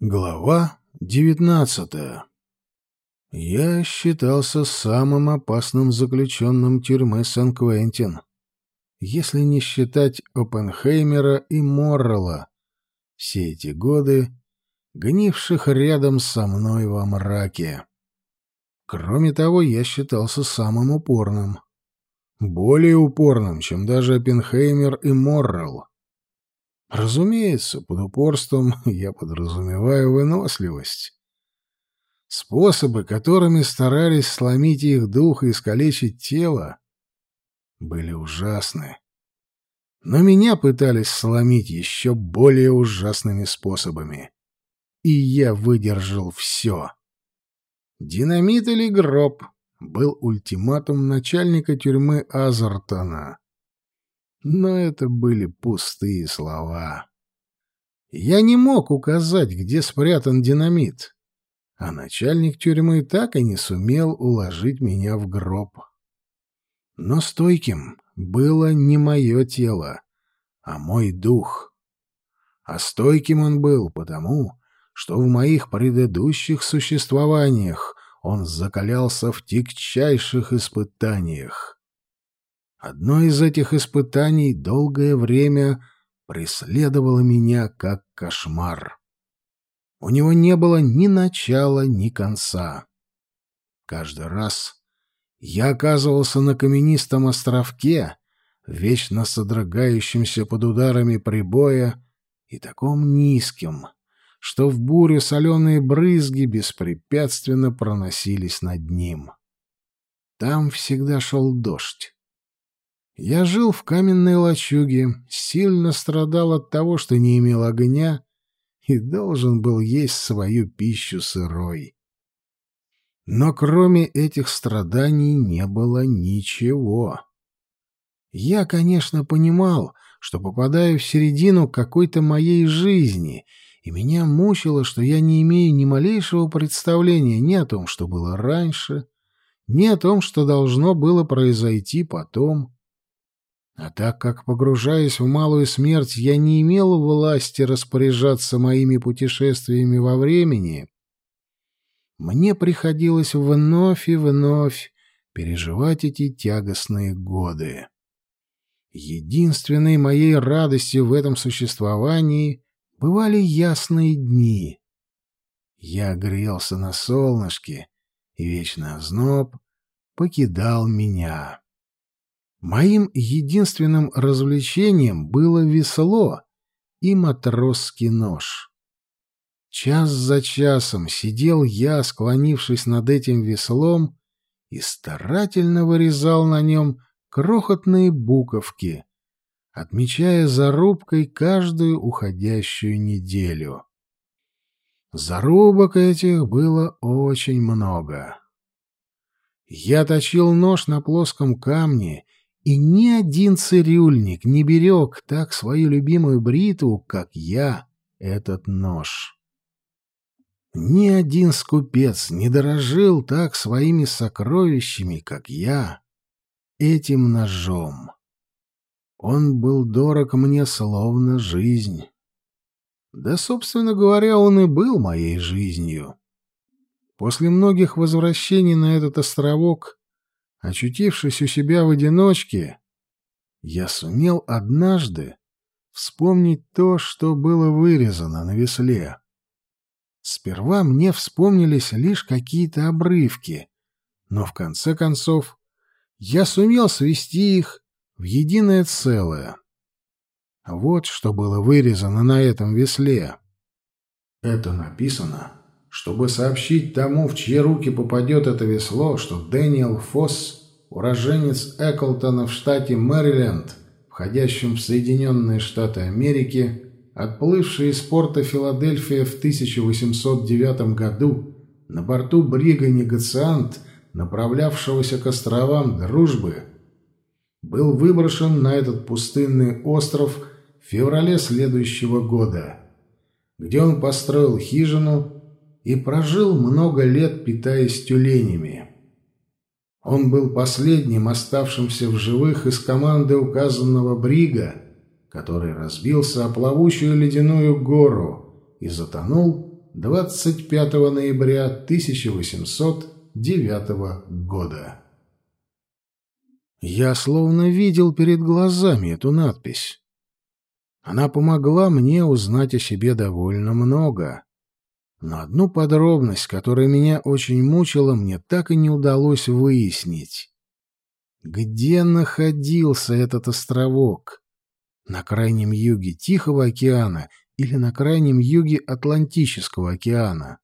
Глава девятнадцатая. Я считался самым опасным заключенным тюрьмы Сан-Квентин, если не считать Оппенхеймера и Моррелла, все эти годы гнивших рядом со мной во мраке. Кроме того, я считался самым упорным. Более упорным, чем даже Оппенхеймер и Моррелл. Разумеется, под упорством я подразумеваю выносливость. Способы, которыми старались сломить их дух и искалечить тело, были ужасны. Но меня пытались сломить еще более ужасными способами. И я выдержал все. «Динамит или гроб?» был ультиматум начальника тюрьмы Азартона. Но это были пустые слова. Я не мог указать, где спрятан динамит, а начальник тюрьмы так и не сумел уложить меня в гроб. Но стойким было не мое тело, а мой дух. А стойким он был потому, что в моих предыдущих существованиях он закалялся в тягчайших испытаниях. Одно из этих испытаний долгое время преследовало меня как кошмар. У него не было ни начала, ни конца. Каждый раз я оказывался на каменистом островке, вечно содрогающемся под ударами прибоя и таком низким, что в бурю соленые брызги беспрепятственно проносились над ним. Там всегда шел дождь. Я жил в каменной лачуге, сильно страдал от того, что не имел огня и должен был есть свою пищу сырой. Но кроме этих страданий не было ничего. Я, конечно, понимал, что попадаю в середину какой-то моей жизни, и меня мучило, что я не имею ни малейшего представления ни о том, что было раньше, ни о том, что должно было произойти потом. А так как, погружаясь в малую смерть, я не имел власти распоряжаться моими путешествиями во времени, мне приходилось вновь и вновь переживать эти тягостные годы. Единственной моей радостью в этом существовании бывали ясные дни. Я грелся на солнышке, и вечный озноб покидал меня. Моим единственным развлечением было весло и матросский нож. Час за часом сидел я, склонившись над этим веслом, и старательно вырезал на нем крохотные буковки, отмечая зарубкой каждую уходящую неделю. Зарубок этих было очень много. Я точил нож на плоском камне и ни один цирюльник не берег так свою любимую бритву, как я, этот нож. Ни один скупец не дорожил так своими сокровищами, как я, этим ножом. Он был дорог мне словно жизнь. Да, собственно говоря, он и был моей жизнью. После многих возвращений на этот островок Очутившись у себя в одиночке, я сумел однажды вспомнить то, что было вырезано на весле. Сперва мне вспомнились лишь какие-то обрывки, но в конце концов я сумел свести их в единое целое. Вот что было вырезано на этом весле. Это написано чтобы сообщить тому, в чьи руки попадет это весло, что Дэниел Фосс, уроженец Эклтона в штате Мэриленд, входящем в Соединенные Штаты Америки, отплывший из порта Филадельфия в 1809 году на борту брига «Негациант», направлявшегося к островам Дружбы, был выброшен на этот пустынный остров в феврале следующего года, где он построил хижину и прожил много лет, питаясь тюленями. Он был последним оставшимся в живых из команды указанного брига, который разбился о плавучую ледяную гору и затонул 25 ноября 1809 года. Я словно видел перед глазами эту надпись. Она помогла мне узнать о себе довольно много. Но одну подробность, которая меня очень мучила, мне так и не удалось выяснить. Где находился этот островок? На крайнем юге Тихого океана или на крайнем юге Атлантического океана?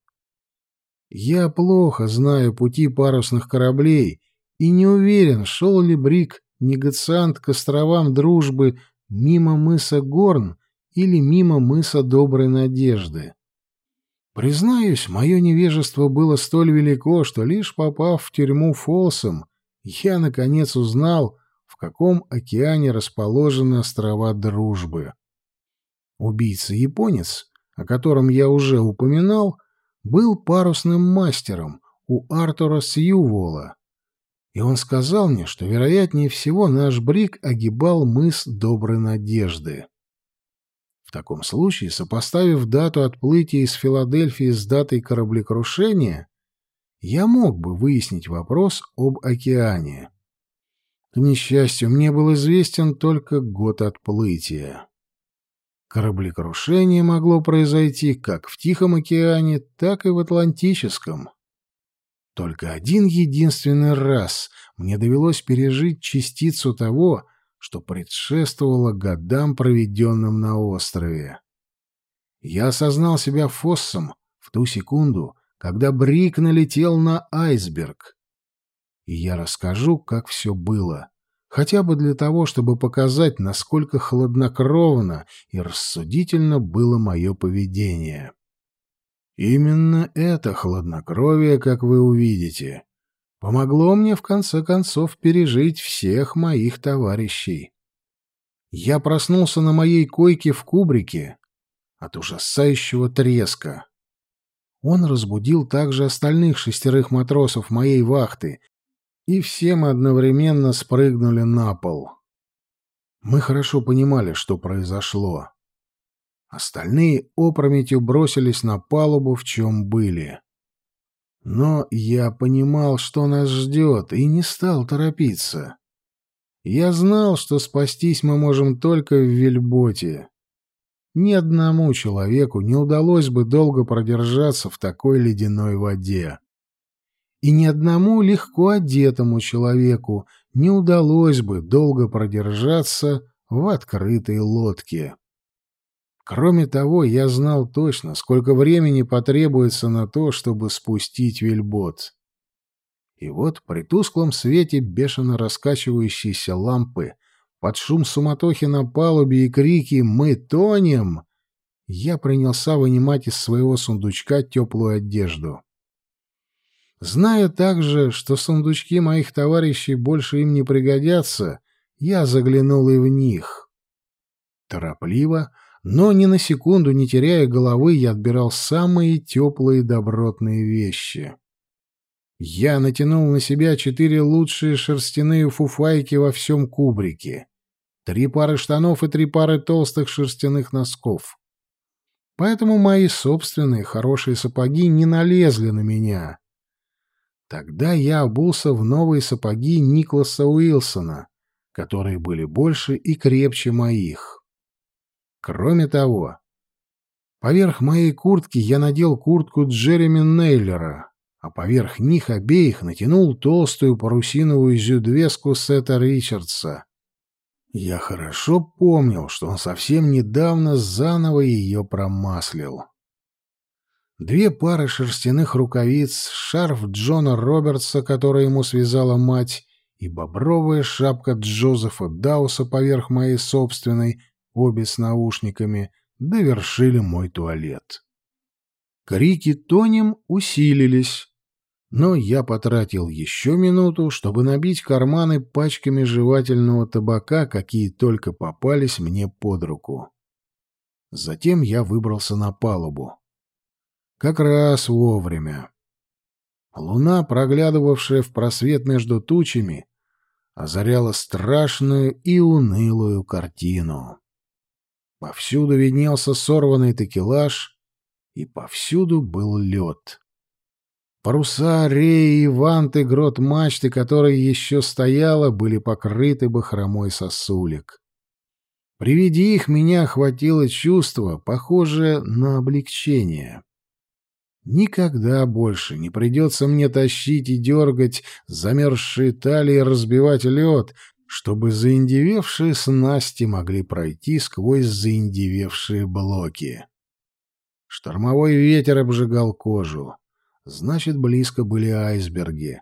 Я плохо знаю пути парусных кораблей и не уверен, шел ли Брик негациант к островам Дружбы мимо мыса Горн или мимо мыса Доброй Надежды. Признаюсь, мое невежество было столь велико, что лишь попав в тюрьму Фолсом, я, наконец, узнал, в каком океане расположены острова Дружбы. Убийца-японец, о котором я уже упоминал, был парусным мастером у Артура Сьювола, и он сказал мне, что, вероятнее всего, наш брик огибал мыс Доброй Надежды. В таком случае, сопоставив дату отплытия из Филадельфии с датой кораблекрушения, я мог бы выяснить вопрос об океане. К несчастью, мне был известен только год отплытия. Кораблекрушение могло произойти как в Тихом океане, так и в Атлантическом. Только один единственный раз мне довелось пережить частицу того, что предшествовало годам, проведенным на острове. Я осознал себя фоссом в ту секунду, когда Брик налетел на айсберг. И я расскажу, как все было, хотя бы для того, чтобы показать, насколько хладнокровно и рассудительно было мое поведение. Именно это хладнокровие, как вы увидите, помогло мне в конце концов пережить всех моих товарищей. Я проснулся на моей койке в кубрике от ужасающего треска. Он разбудил также остальных шестерых матросов моей вахты, и все мы одновременно спрыгнули на пол. Мы хорошо понимали, что произошло. Остальные опрометью бросились на палубу, в чем были. Но я понимал, что нас ждет, и не стал торопиться. Я знал, что спастись мы можем только в вельботе. Ни одному человеку не удалось бы долго продержаться в такой ледяной воде. И ни одному легко одетому человеку не удалось бы долго продержаться в открытой лодке. Кроме того, я знал точно, сколько времени потребуется на то, чтобы спустить вельбот. И вот при тусклом свете бешено раскачивающейся лампы, под шум суматохи на палубе и крики «Мы тонем!» я принялся вынимать из своего сундучка теплую одежду. Зная также, что сундучки моих товарищей больше им не пригодятся, я заглянул и в них. Торопливо, но ни на секунду не теряя головы, я отбирал самые теплые добротные вещи. Я натянул на себя четыре лучшие шерстяные фуфайки во всем кубрике, три пары штанов и три пары толстых шерстяных носков. Поэтому мои собственные хорошие сапоги не налезли на меня. Тогда я обулся в новые сапоги Никласа Уилсона, которые были больше и крепче моих. Кроме того, поверх моей куртки я надел куртку Джереми Нейлера, а поверх них обеих натянул толстую парусиновую зюдвеску Сета Ричардса. Я хорошо помнил, что он совсем недавно заново ее промаслил. Две пары шерстяных рукавиц, шарф Джона Робертса, который ему связала мать, и бобровая шапка Джозефа Дауса поверх моей собственной, обе с наушниками, довершили мой туалет. Крики тонем усилились, но я потратил еще минуту, чтобы набить карманы пачками жевательного табака, какие только попались мне под руку. Затем я выбрался на палубу. Как раз вовремя. Луна, проглядывавшая в просвет между тучами, озаряла страшную и унылую картину. Повсюду виднелся сорванный текелаж и повсюду был лед. Паруса, реи ванты грот мачты, которая еще стояла, были покрыты бахромой сосулек. При виде их меня охватило чувство, похожее на облегчение. Никогда больше не придется мне тащить и дергать замерзшие талии и разбивать лед, чтобы заиндевевшие снасти могли пройти сквозь заиндевевшие блоки. Штормовой ветер обжигал кожу. Значит, близко были айсберги.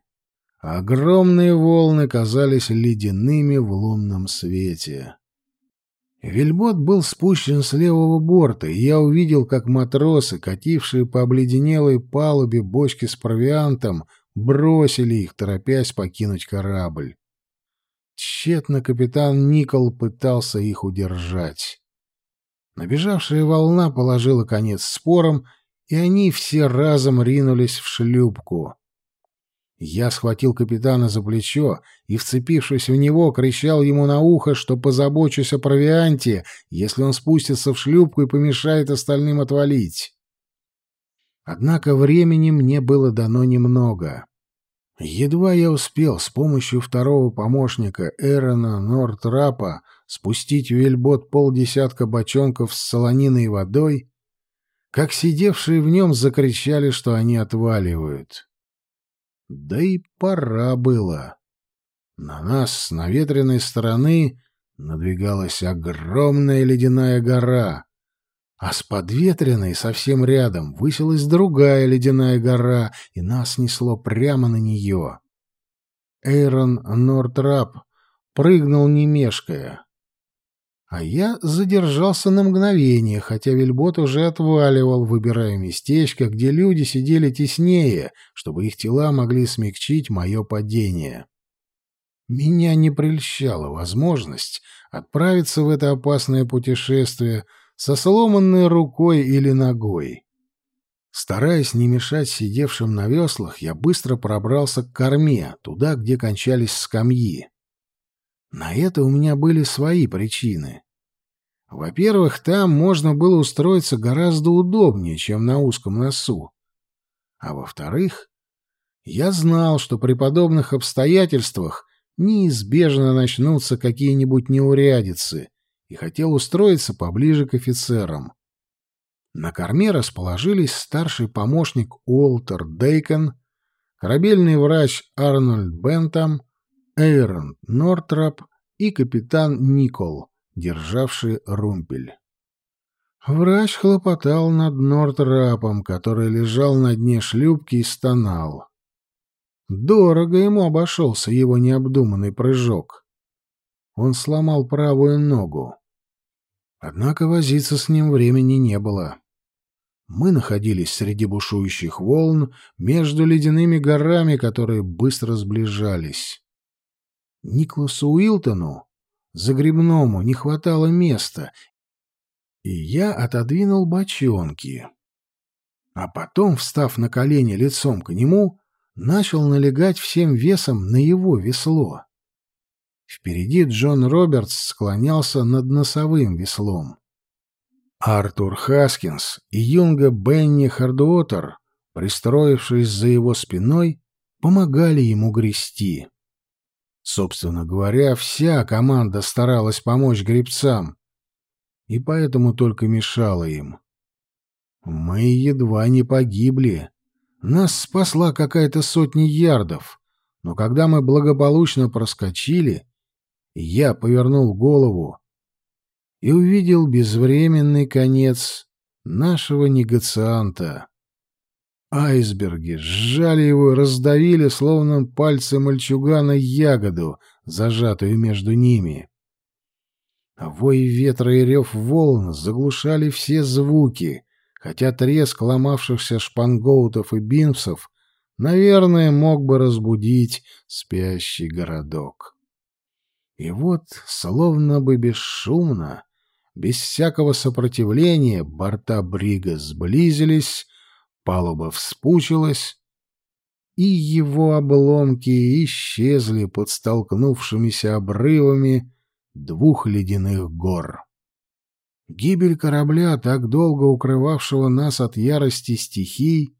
огромные волны казались ледяными в лунном свете. Вельбот был спущен с левого борта, и я увидел, как матросы, катившие по обледенелой палубе бочки с провиантом, бросили их, торопясь покинуть корабль. Тщетно капитан Никол пытался их удержать. Набежавшая волна положила конец спорам, и они все разом ринулись в шлюпку. Я схватил капитана за плечо и, вцепившись в него, кричал ему на ухо, что позабочусь о провианте, если он спустится в шлюпку и помешает остальным отвалить. Однако времени мне было дано немного. Едва я успел с помощью второго помощника Эрона Нортрапа спустить в вельбот полдесятка бочонков с солониной водой, как сидевшие в нем закричали, что они отваливают. Да и пора было. На нас с наветренной стороны надвигалась огромная ледяная гора, а с подветренной совсем рядом высилась другая ледяная гора, и нас несло прямо на нее. Эйрон Нортрап прыгнул не мешкая. А я задержался на мгновение, хотя вельбот уже отваливал, выбирая местечко, где люди сидели теснее, чтобы их тела могли смягчить мое падение. Меня не прельщала возможность отправиться в это опасное путешествие со сломанной рукой или ногой. Стараясь не мешать сидевшим на веслах, я быстро пробрался к корме, туда, где кончались скамьи. На это у меня были свои причины. Во-первых, там можно было устроиться гораздо удобнее, чем на узком носу. А во-вторых, я знал, что при подобных обстоятельствах неизбежно начнутся какие-нибудь неурядицы, и хотел устроиться поближе к офицерам. На корме расположились старший помощник Уолтер Дейкон, корабельный врач Арнольд Бентам, Эйрон Нортрап и капитан Никол, державший румпель. Врач хлопотал над Нортрапом, который лежал на дне шлюпки и стонал. Дорого ему обошелся его необдуманный прыжок. Он сломал правую ногу. Однако возиться с ним времени не было. Мы находились среди бушующих волн между ледяными горами, которые быстро сближались. Никласу Уилтону, загребному, не хватало места, и я отодвинул бочонки. А потом, встав на колени лицом к нему, начал налегать всем весом на его весло. Впереди Джон Робертс склонялся над носовым веслом. Артур Хаскинс и юнга Бенни Хардуотер, пристроившись за его спиной, помогали ему грести. Собственно говоря, вся команда старалась помочь гребцам, и поэтому только мешала им. Мы едва не погибли. Нас спасла какая-то сотня ярдов, но когда мы благополучно проскочили, я повернул голову и увидел безвременный конец нашего негацианта. Айсберги сжали его и раздавили, словно пальцы мальчугана, ягоду, зажатую между ними. Вой ветра и рев волн заглушали все звуки, хотя треск ломавшихся шпангоутов и бинсов, наверное, мог бы разбудить спящий городок. И вот, словно бы бесшумно, без всякого сопротивления, борта брига сблизились, Палуба вспучилась, и его обломки исчезли под столкнувшимися обрывами двух ледяных гор. Гибель корабля, так долго укрывавшего нас от ярости стихий,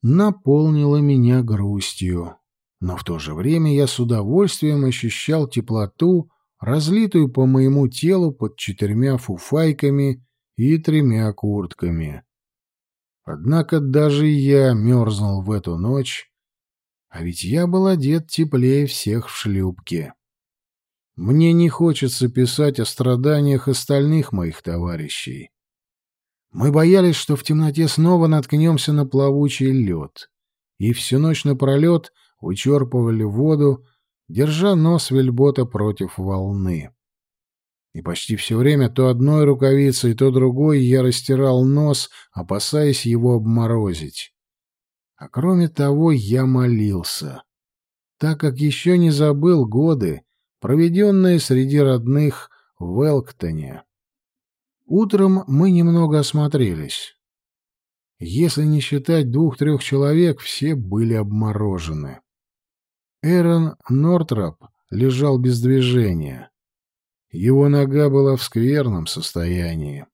наполнила меня грустью. Но в то же время я с удовольствием ощущал теплоту, разлитую по моему телу под четырьмя фуфайками и тремя куртками. Однако даже я мерзнул в эту ночь, а ведь я был одет теплее всех в шлюпке. Мне не хочется писать о страданиях остальных моих товарищей. Мы боялись, что в темноте снова наткнемся на плавучий лед, и всю ночь напролет вычерпывали воду, держа нос вельбота против волны. И почти все время то одной рукавицей, то другой я растирал нос, опасаясь его обморозить. А кроме того, я молился, так как еще не забыл годы, проведенные среди родных в Элктоне. Утром мы немного осмотрелись. Если не считать двух-трех человек, все были обморожены. Эрон Нортрап лежал без движения. Его нога была в скверном состоянии.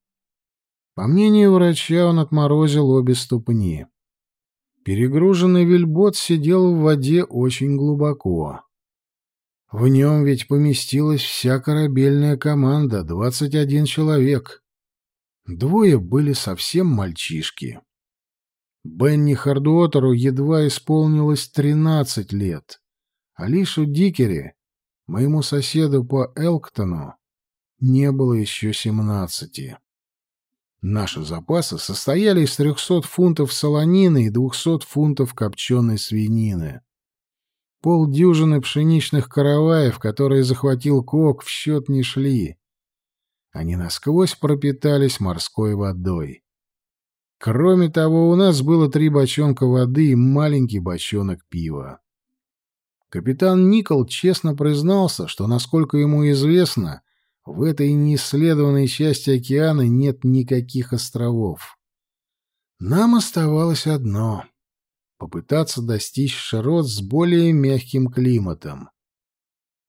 По мнению врача, он отморозил обе ступни. Перегруженный вельбот сидел в воде очень глубоко. В нем ведь поместилась вся корабельная команда, двадцать один человек. Двое были совсем мальчишки. Бенни Хардуотеру едва исполнилось тринадцать лет, а Лишу Дикери, моему соседу по Элктону, не было еще семнадцати. Наши запасы состояли из трехсот фунтов солонины и двухсот фунтов копченой свинины. Полдюжины пшеничных караваев, которые захватил Кок, в счет не шли. Они насквозь пропитались морской водой. Кроме того, у нас было три бочонка воды и маленький бочонок пива. Капитан Никол честно признался, что, насколько ему известно, в этой неисследованной части океана нет никаких островов. Нам оставалось одно попытаться достичь широт с более мягким климатом.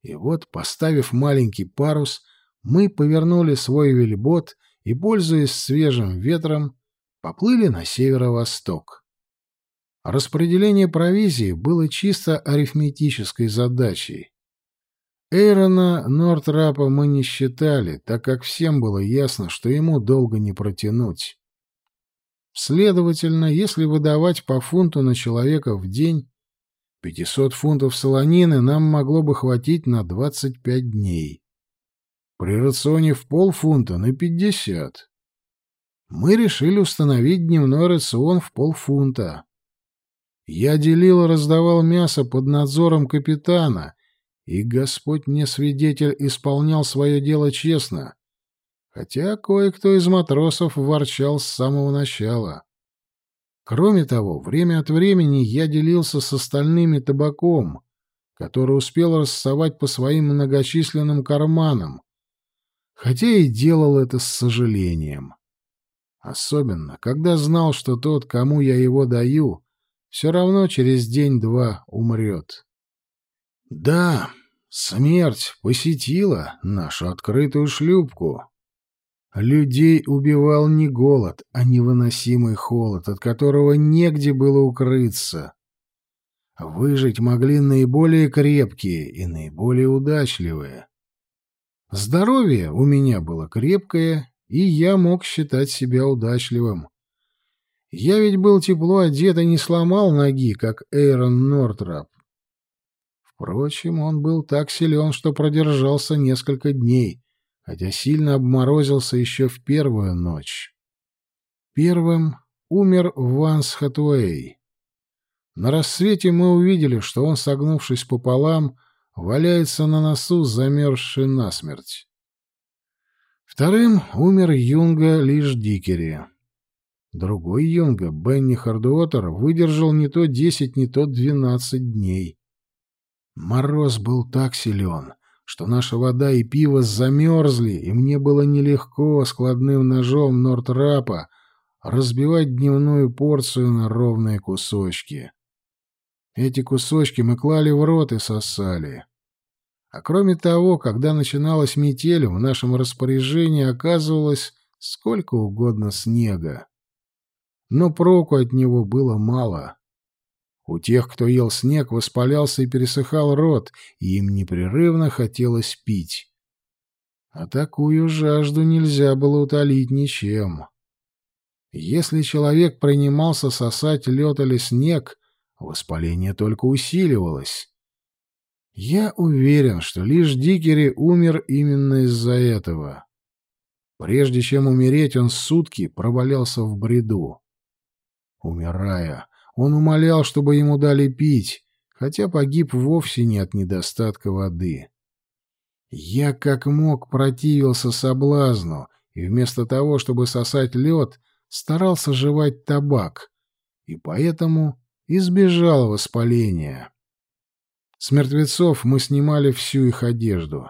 И вот, поставив маленький парус, мы повернули свой вельбот и, пользуясь свежим ветром, поплыли на северо-восток. Распределение провизии было чисто арифметической задачей. Эйрона Нортрапа мы не считали, так как всем было ясно, что ему долго не протянуть. Следовательно, если выдавать по фунту на человека в день, 500 фунтов солонины нам могло бы хватить на 25 дней. При рационе в полфунта на 50. Мы решили установить дневной рацион в полфунта. Я делил и раздавал мясо под надзором капитана, и Господь мне свидетель исполнял свое дело честно хотя кое-кто из матросов ворчал с самого начала. Кроме того, время от времени я делился с остальными табаком, который успел рассовать по своим многочисленным карманам, хотя и делал это с сожалением. Особенно, когда знал, что тот, кому я его даю, все равно через день-два умрет. Да, смерть посетила нашу открытую шлюпку. Людей убивал не голод, а невыносимый холод, от которого негде было укрыться. Выжить могли наиболее крепкие и наиболее удачливые. Здоровье у меня было крепкое, и я мог считать себя удачливым. Я ведь был тепло одет и не сломал ноги, как Эйрон Нортрап. Впрочем, он был так силен, что продержался несколько дней, хотя сильно обморозился еще в первую ночь. Первым умер Ванс Хатуэй. На рассвете мы увидели, что он, согнувшись пополам, валяется на носу, замерзший насмерть. Вторым умер Юнга лишь Дикери. Другой Юнга, Бенни Хардуотер, выдержал не то десять, не то двенадцать дней. Мороз был так силен, что наша вода и пиво замерзли, и мне было нелегко складным ножом Нортрапа разбивать дневную порцию на ровные кусочки. Эти кусочки мы клали в рот и сосали. А кроме того, когда начиналась метель, в нашем распоряжении оказывалось сколько угодно снега. Но проку от него было мало. У тех, кто ел снег, воспалялся и пересыхал рот, и им непрерывно хотелось пить. А такую жажду нельзя было утолить ничем. Если человек принимался сосать лед или снег, воспаление только усиливалось. Я уверен, что лишь Дикери умер именно из-за этого. Прежде чем умереть, он сутки провалялся в бреду. Умирая, он умолял, чтобы ему дали пить, хотя погиб вовсе не от недостатка воды. Я как мог противился соблазну, и вместо того, чтобы сосать лед, старался жевать табак, и поэтому избежал воспаления. С мертвецов мы снимали всю их одежду.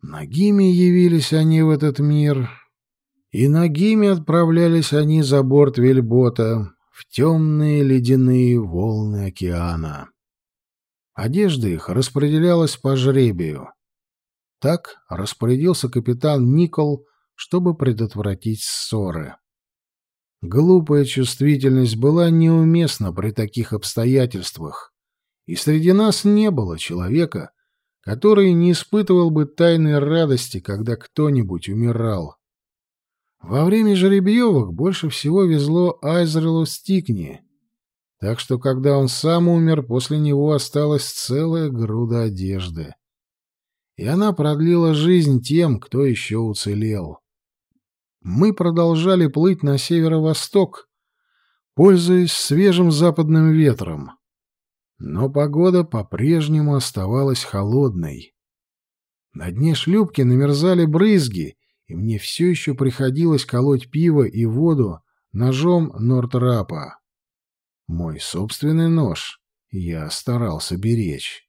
Нагими явились они в этот мир, и нагими отправлялись они за борт вельбота, в темные ледяные волны океана. Одежда их распределялась по жребию. Так распорядился капитан Никол, чтобы предотвратить ссоры. Глупая чувствительность была неуместна при таких обстоятельствах, и среди нас не было человека, который не испытывал бы тайной радости, когда кто-нибудь умирал. Во время жеребьевок больше всего везло Айзрелу Стикни, так что когда он сам умер, после него осталась целая груда одежды. И она продлила жизнь тем, кто еще уцелел. Мы продолжали плыть на северо-восток, пользуясь свежим западным ветром. Но погода по-прежнему оставалась холодной. На дне шлюпки намерзали брызги, и мне все еще приходилось колоть пиво и воду ножом Нортрапа. Мой собственный нож я старался беречь.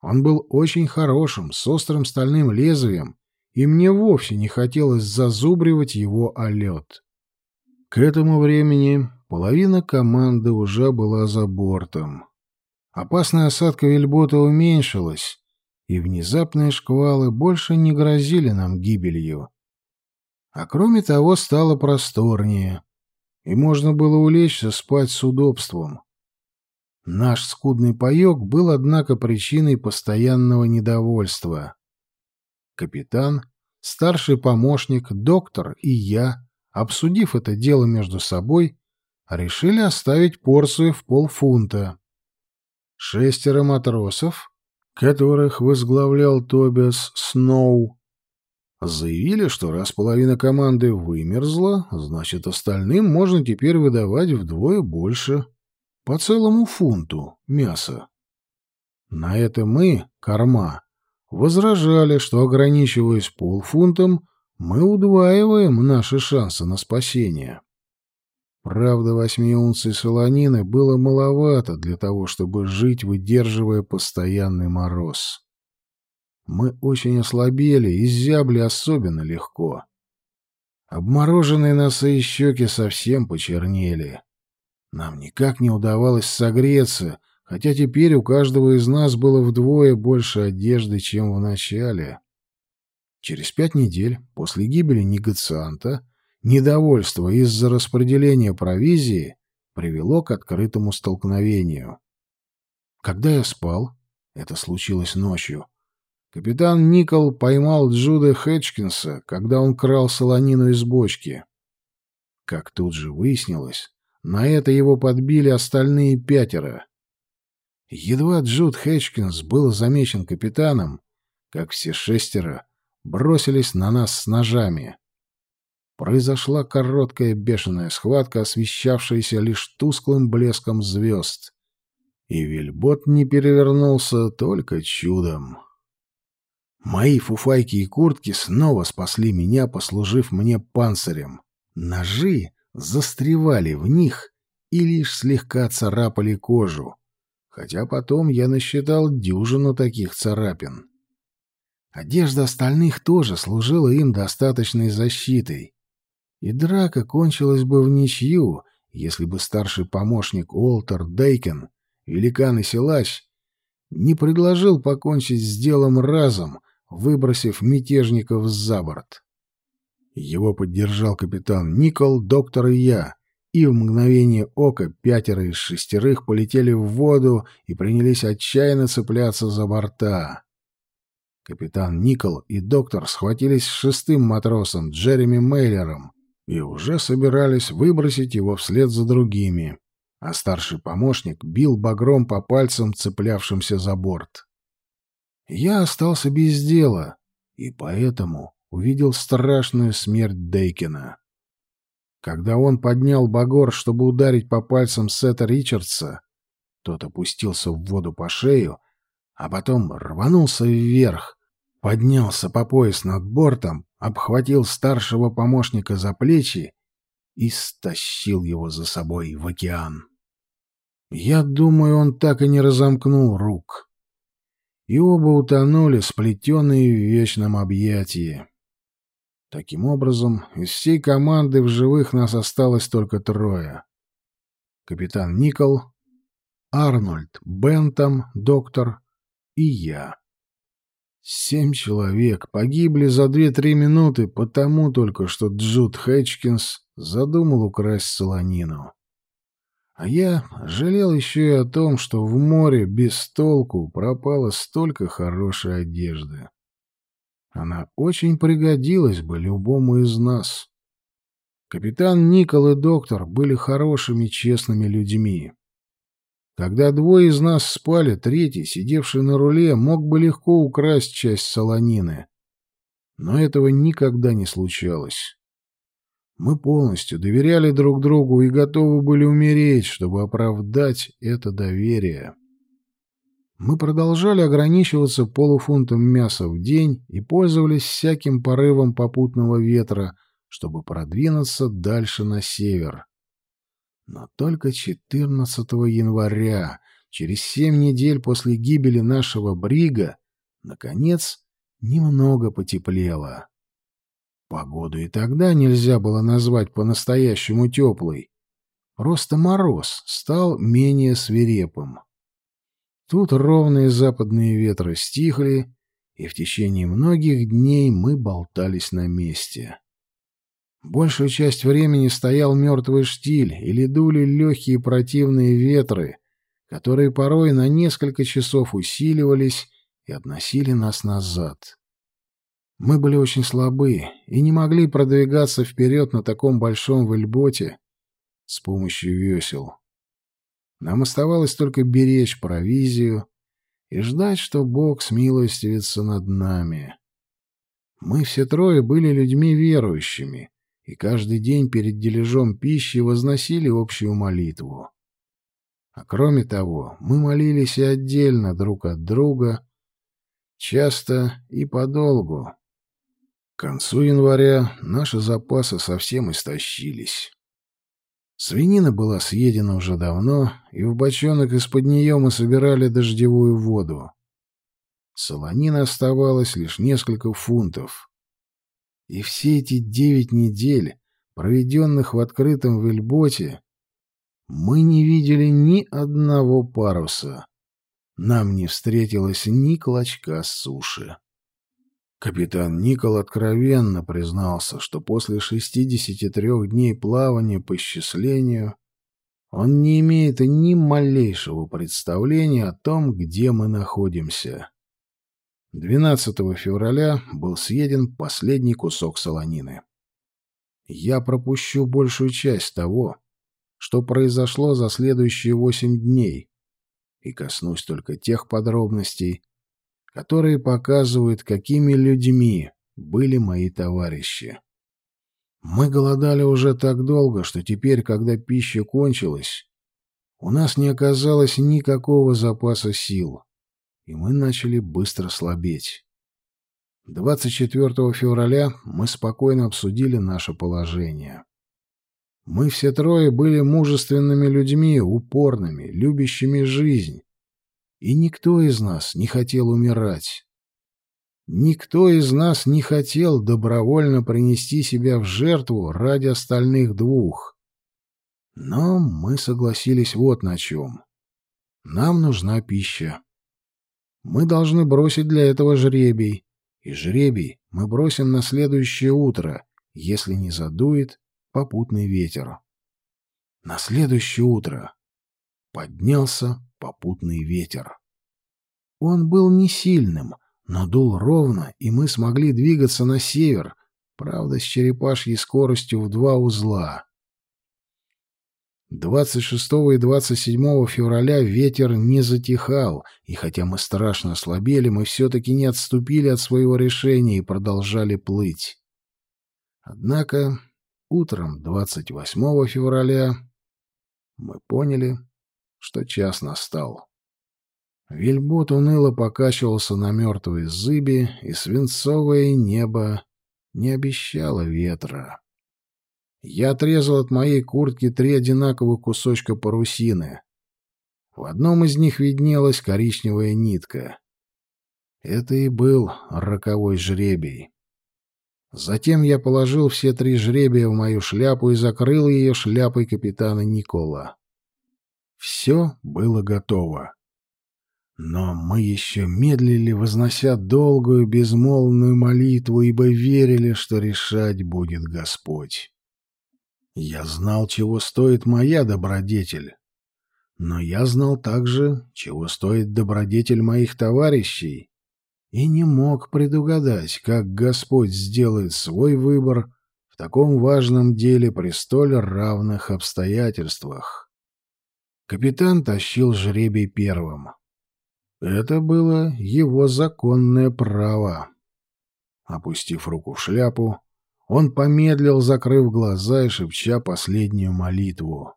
Он был очень хорошим, с острым стальным лезвием, и мне вовсе не хотелось зазубривать его о лед. К этому времени половина команды уже была за бортом. Опасная осадка вельбота уменьшилась, и внезапные шквалы больше не грозили нам гибелью. А кроме того, стало просторнее, и можно было улечься спать с удобством. Наш скудный паёк был, однако, причиной постоянного недовольства. Капитан, старший помощник, доктор и я, обсудив это дело между собой, решили оставить порцию в полфунта. Шестеро матросов, которых возглавлял Тобиас Сноу, Заявили, что раз половина команды вымерзла, значит, остальным можно теперь выдавать вдвое больше, по целому фунту мяса. На это мы, корма, возражали, что, ограничиваясь полфунтом, мы удваиваем наши шансы на спасение. Правда, восьми унций солонины было маловато для того, чтобы жить, выдерживая постоянный мороз. Мы очень ослабели и зябли особенно легко. Обмороженные носы и щеки совсем почернели. Нам никак не удавалось согреться, хотя теперь у каждого из нас было вдвое больше одежды, чем в начале. Через пять недель после гибели негацианта недовольство из-за распределения провизии привело к открытому столкновению. Когда я спал, это случилось ночью, Капитан Никол поймал Джуда Хэтчкинса, когда он крал солонину из бочки. Как тут же выяснилось, на это его подбили остальные пятеро. Едва Джуд Хэтчкинс был замечен капитаном, как все шестеро бросились на нас с ножами. Произошла короткая бешеная схватка, освещавшаяся лишь тусклым блеском звезд. И вельбот не перевернулся только чудом. Мои фуфайки и куртки снова спасли меня, послужив мне панцирем. Ножи застревали в них и лишь слегка царапали кожу, хотя потом я насчитал дюжину таких царапин. Одежда остальных тоже служила им достаточной защитой, и драка кончилась бы в ничью, если бы старший помощник Уолтер Дейкен, великан и силач, не предложил покончить с делом разом, выбросив мятежников за борт. Его поддержал капитан Никол, доктор и я, и в мгновение ока пятеро из шестерых полетели в воду и принялись отчаянно цепляться за борта. Капитан Никол и доктор схватились с шестым матросом Джереми Мейлером и уже собирались выбросить его вслед за другими, а старший помощник бил багром по пальцам, цеплявшимся за борт. Я остался без дела, и поэтому увидел страшную смерть Дейкина. Когда он поднял багор, чтобы ударить по пальцам Сета Ричардса, тот опустился в воду по шею, а потом рванулся вверх, поднялся по пояс над бортом, обхватил старшего помощника за плечи и стащил его за собой в океан. Я думаю, он так и не разомкнул рук. И оба утонули, сплетенные в вечном объятии. Таким образом, из всей команды в живых нас осталось только трое. Капитан Никол, Арнольд, Бентам, доктор и я. Семь человек погибли за две-три минуты потому только, что Джуд Хэтчкинс задумал украсть солонину. А я жалел еще и о том, что в море без толку пропало столько хорошей одежды. Она очень пригодилась бы любому из нас. Капитан Никол и доктор были хорошими, честными людьми. Когда двое из нас спали, третий, сидевший на руле, мог бы легко украсть часть солонины. Но этого никогда не случалось. Мы полностью доверяли друг другу и готовы были умереть, чтобы оправдать это доверие. Мы продолжали ограничиваться полуфунтом мяса в день и пользовались всяким порывом попутного ветра, чтобы продвинуться дальше на север. Но только 14 января, через семь недель после гибели нашего Брига, наконец, немного потеплело. Погоду и тогда нельзя было назвать по-настоящему теплой. Просто мороз стал менее свирепым. Тут ровные западные ветры стихли, и в течение многих дней мы болтались на месте. Большую часть времени стоял мертвый штиль или дули легкие противные ветры, которые порой на несколько часов усиливались и относили нас назад. Мы были очень слабы и не могли продвигаться вперед на таком большом вельботе с помощью весел. Нам оставалось только беречь провизию и ждать, что Бог смилостивится над нами. Мы все трое были людьми верующими, и каждый день перед дележом пищи возносили общую молитву. А кроме того, мы молились и отдельно друг от друга, часто и подолгу. К концу января наши запасы совсем истощились. Свинина была съедена уже давно, и в бочонок из-под нее мы собирали дождевую воду. Солонина оставалось лишь несколько фунтов. И все эти девять недель, проведенных в открытом вельботе, мы не видели ни одного паруса. Нам не встретилось ни клочка суши. Капитан Никол откровенно признался, что после 63 дней плавания по счислению он не имеет ни малейшего представления о том, где мы находимся. 12 февраля был съеден последний кусок солонины. Я пропущу большую часть того, что произошло за следующие восемь дней, и коснусь только тех подробностей, которые показывают, какими людьми были мои товарищи. Мы голодали уже так долго, что теперь, когда пища кончилась, у нас не оказалось никакого запаса сил и мы начали быстро слабеть. 24 февраля мы спокойно обсудили наше положение. Мы все трое были мужественными людьми, упорными, любящими жизнь, и никто из нас не хотел умирать. Никто из нас не хотел добровольно принести себя в жертву ради остальных двух. Но мы согласились вот на чем. Нам нужна пища. Мы должны бросить для этого жребий. И жребий мы бросим на следующее утро, если не задует попутный ветер. На следующее утро поднялся попутный ветер. Он был не сильным, но дул ровно, и мы смогли двигаться на север, правда, с черепашьей скоростью в два узла. 26 и 27 февраля ветер не затихал, и хотя мы страшно ослабели, мы все-таки не отступили от своего решения и продолжали плыть. Однако утром 28 февраля мы поняли, что час настал. Вельбот уныло покачивался на мертвой зыбе, и свинцовое небо не обещало ветра. Я отрезал от моей куртки три одинаковых кусочка парусины. В одном из них виднелась коричневая нитка. Это и был роковой жребий. Затем я положил все три жребия в мою шляпу и закрыл ее шляпой капитана Никола. Все было готово. Но мы еще медлили, вознося долгую безмолвную молитву, ибо верили, что решать будет Господь. Я знал, чего стоит моя добродетель. Но я знал также, чего стоит добродетель моих товарищей, и не мог предугадать, как Господь сделает свой выбор в таком важном деле при столь равных обстоятельствах. Капитан тащил жребий первым. Это было его законное право. Опустив руку в шляпу, он помедлил, закрыв глаза и шепча последнюю молитву.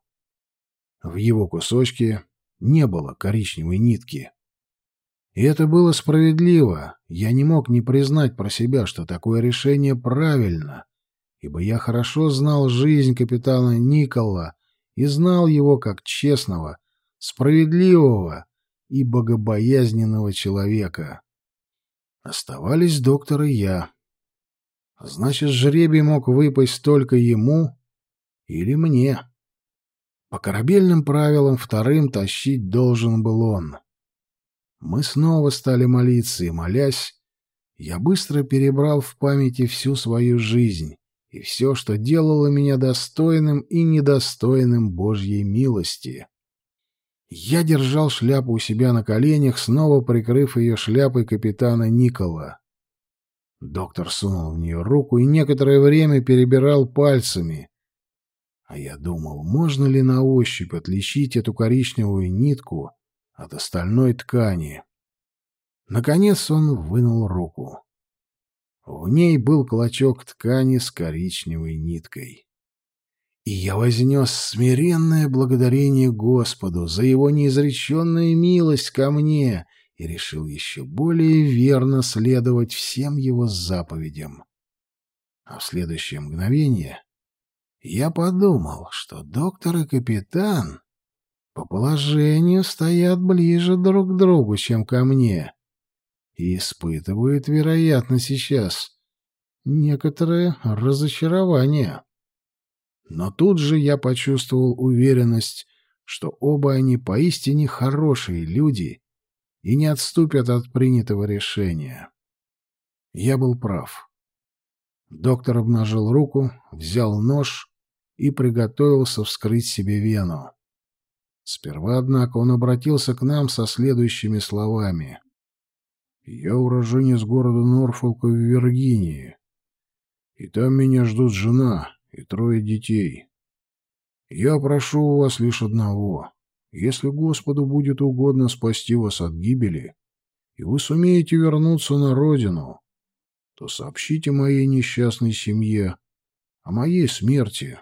В его кусочке не было коричневой нитки. И это было справедливо. Я не мог не признать про себя, что такое решение правильно, ибо я хорошо знал жизнь капитана Никола и знал его как честного, справедливого и богобоязненного человека. Оставались доктор и я. Значит, жребий мог выпасть только ему или мне. По корабельным правилам вторым тащить должен был он. Мы снова стали молиться, и, молясь, я быстро перебрал в памяти всю свою жизнь и все, что делало меня достойным и недостойным Божьей милости. Я держал шляпу у себя на коленях, снова прикрыв ее шляпой капитана Никола. Доктор сунул в нее руку и некоторое время перебирал пальцами. А я думал, можно ли на ощупь отличить эту коричневую нитку от остальной ткани. Наконец он вынул руку. В ней был клочок ткани с коричневой ниткой. И я вознес смиренное благодарение Господу за его неизреченную милость ко мне — и решил еще более верно следовать всем его заповедям. А в следующее мгновение я подумал, что доктор и капитан по положению стоят ближе друг к другу, чем ко мне, и испытывают, вероятно, сейчас некоторое разочарование. Но тут же я почувствовал уверенность, что оба они поистине хорошие люди и не отступят от принятого решения. Я был прав. Доктор обнажил руку, взял нож и приготовился вскрыть себе вену. Сперва, однако, он обратился к нам со следующими словами. «Я уроженец города Норфолка в Виргинии, и там меня ждут жена и трое детей. Я прошу у вас лишь одного если Господу будет угодно спасти вас от гибели, и вы сумеете вернуться на родину, то сообщите моей несчастной семье о моей смерти.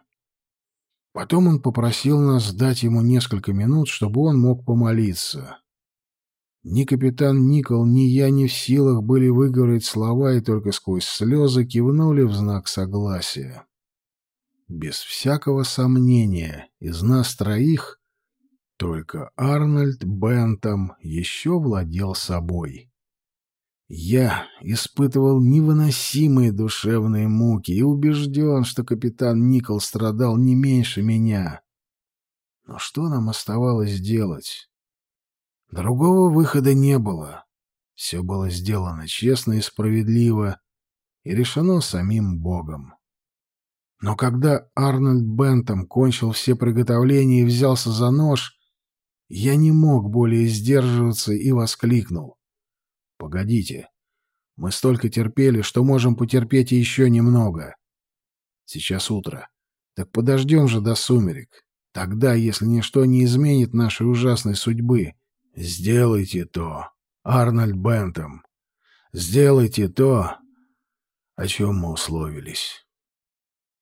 Потом он попросил нас дать ему несколько минут, чтобы он мог помолиться. Ни капитан Никол, ни я не в силах были выговорить слова и только сквозь слезы кивнули в знак согласия. Без всякого сомнения, из нас троих только Арнольд Бентом еще владел собой. Я испытывал невыносимые душевные муки и убежден, что капитан Никол страдал не меньше меня. Но что нам оставалось делать? Другого выхода не было. Все было сделано честно и справедливо и решено самим Богом. Но когда Арнольд Бентом кончил все приготовления и взялся за нож, я не мог более сдерживаться и воскликнул. «Погодите, мы столько терпели, что можем потерпеть еще немного. Сейчас утро. Так подождем же до сумерек. Тогда, если ничто не изменит нашей ужасной судьбы, сделайте то, Арнольд Бентом. Сделайте то, о чем мы условились».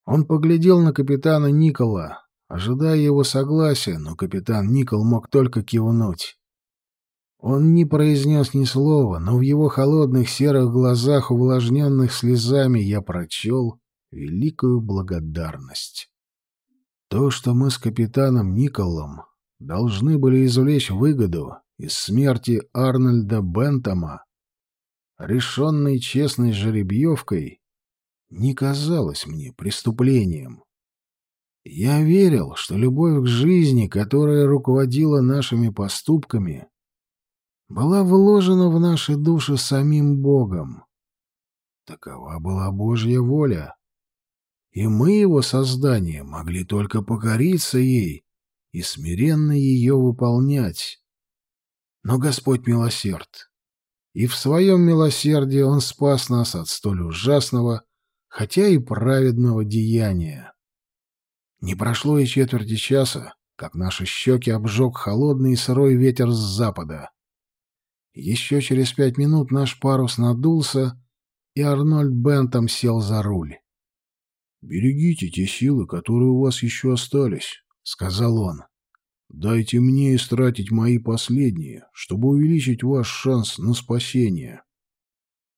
Он поглядел на капитана Никола, ожидая его согласия, но капитан Никол мог только кивнуть. Он не произнес ни слова, но в его холодных серых глазах, увлажненных слезами, я прочел великую благодарность. То, что мы с капитаном Николом должны были извлечь выгоду из смерти Арнольда Бентома, решенной честной жеребьевкой, не казалось мне преступлением. Я верил, что любовь к жизни, которая руководила нашими поступками, была вложена в наши души самим Богом. Такова была Божья воля. И мы, его создание, могли только покориться ей и смиренно ее выполнять. Но Господь милосерд, и в своем милосердии Он спас нас от столь ужасного, хотя и праведного деяния. Не прошло и четверти часа, как наши щеки обжег холодный и сырой ветер с запада. Еще через пять минут наш парус надулся, и Арнольд Бентом сел за руль. «Берегите те силы, которые у вас еще остались», — сказал он. «Дайте мне истратить мои последние, чтобы увеличить ваш шанс на спасение».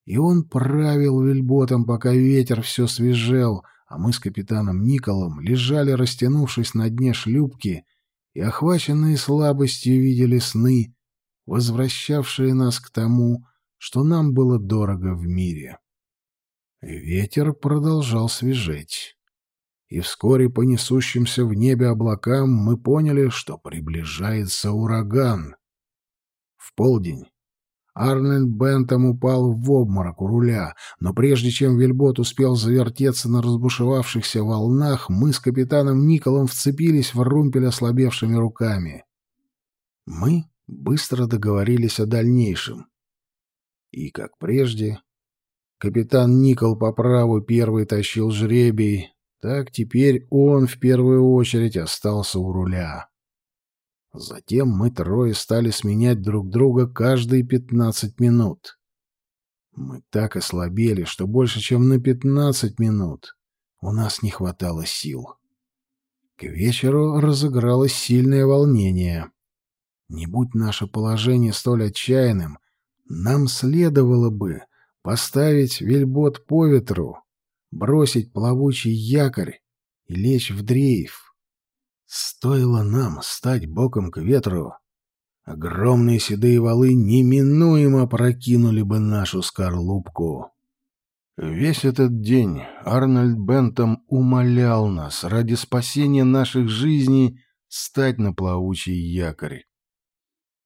И он правил вельботом, пока ветер все свежел, а мы с капитаном Николом лежали, растянувшись на дне шлюпки, и, охваченные слабостью, видели сны, возвращавшие нас к тому, что нам было дорого в мире. Ветер продолжал свежеть. И вскоре по несущимся в небе облакам мы поняли, что приближается ураган. В полдень Арнольд Бентом упал в обморок у руля, но прежде чем Вильбот успел завертеться на разбушевавшихся волнах, мы с капитаном Николом вцепились в румпель ослабевшими руками. Мы быстро договорились о дальнейшем. И, как прежде, капитан Никол по праву первый тащил жребий, так теперь он в первую очередь остался у руля. Затем мы трое стали сменять друг друга каждые пятнадцать минут. Мы так ослабели, что больше, чем на пятнадцать минут у нас не хватало сил. К вечеру разыгралось сильное волнение. Не будь наше положение столь отчаянным, нам следовало бы поставить вельбот по ветру, бросить плавучий якорь и лечь в дрейф. Стоило нам стать боком к ветру, огромные седые валы неминуемо прокинули бы нашу скорлупку. Весь этот день Арнольд Бентом умолял нас ради спасения наших жизней стать на плавучий якорь.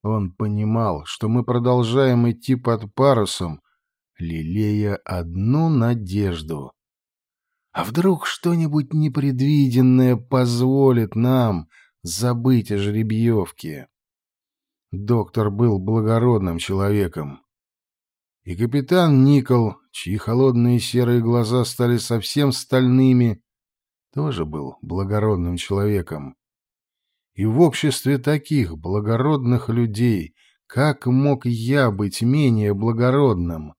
Он понимал, что мы продолжаем идти под парусом, лелея одну надежду а вдруг что-нибудь непредвиденное позволит нам забыть о жеребьевке? Доктор был благородным человеком. И капитан Никол, чьи холодные серые глаза стали совсем стальными, тоже был благородным человеком. И в обществе таких благородных людей, как мог я быть менее благородным?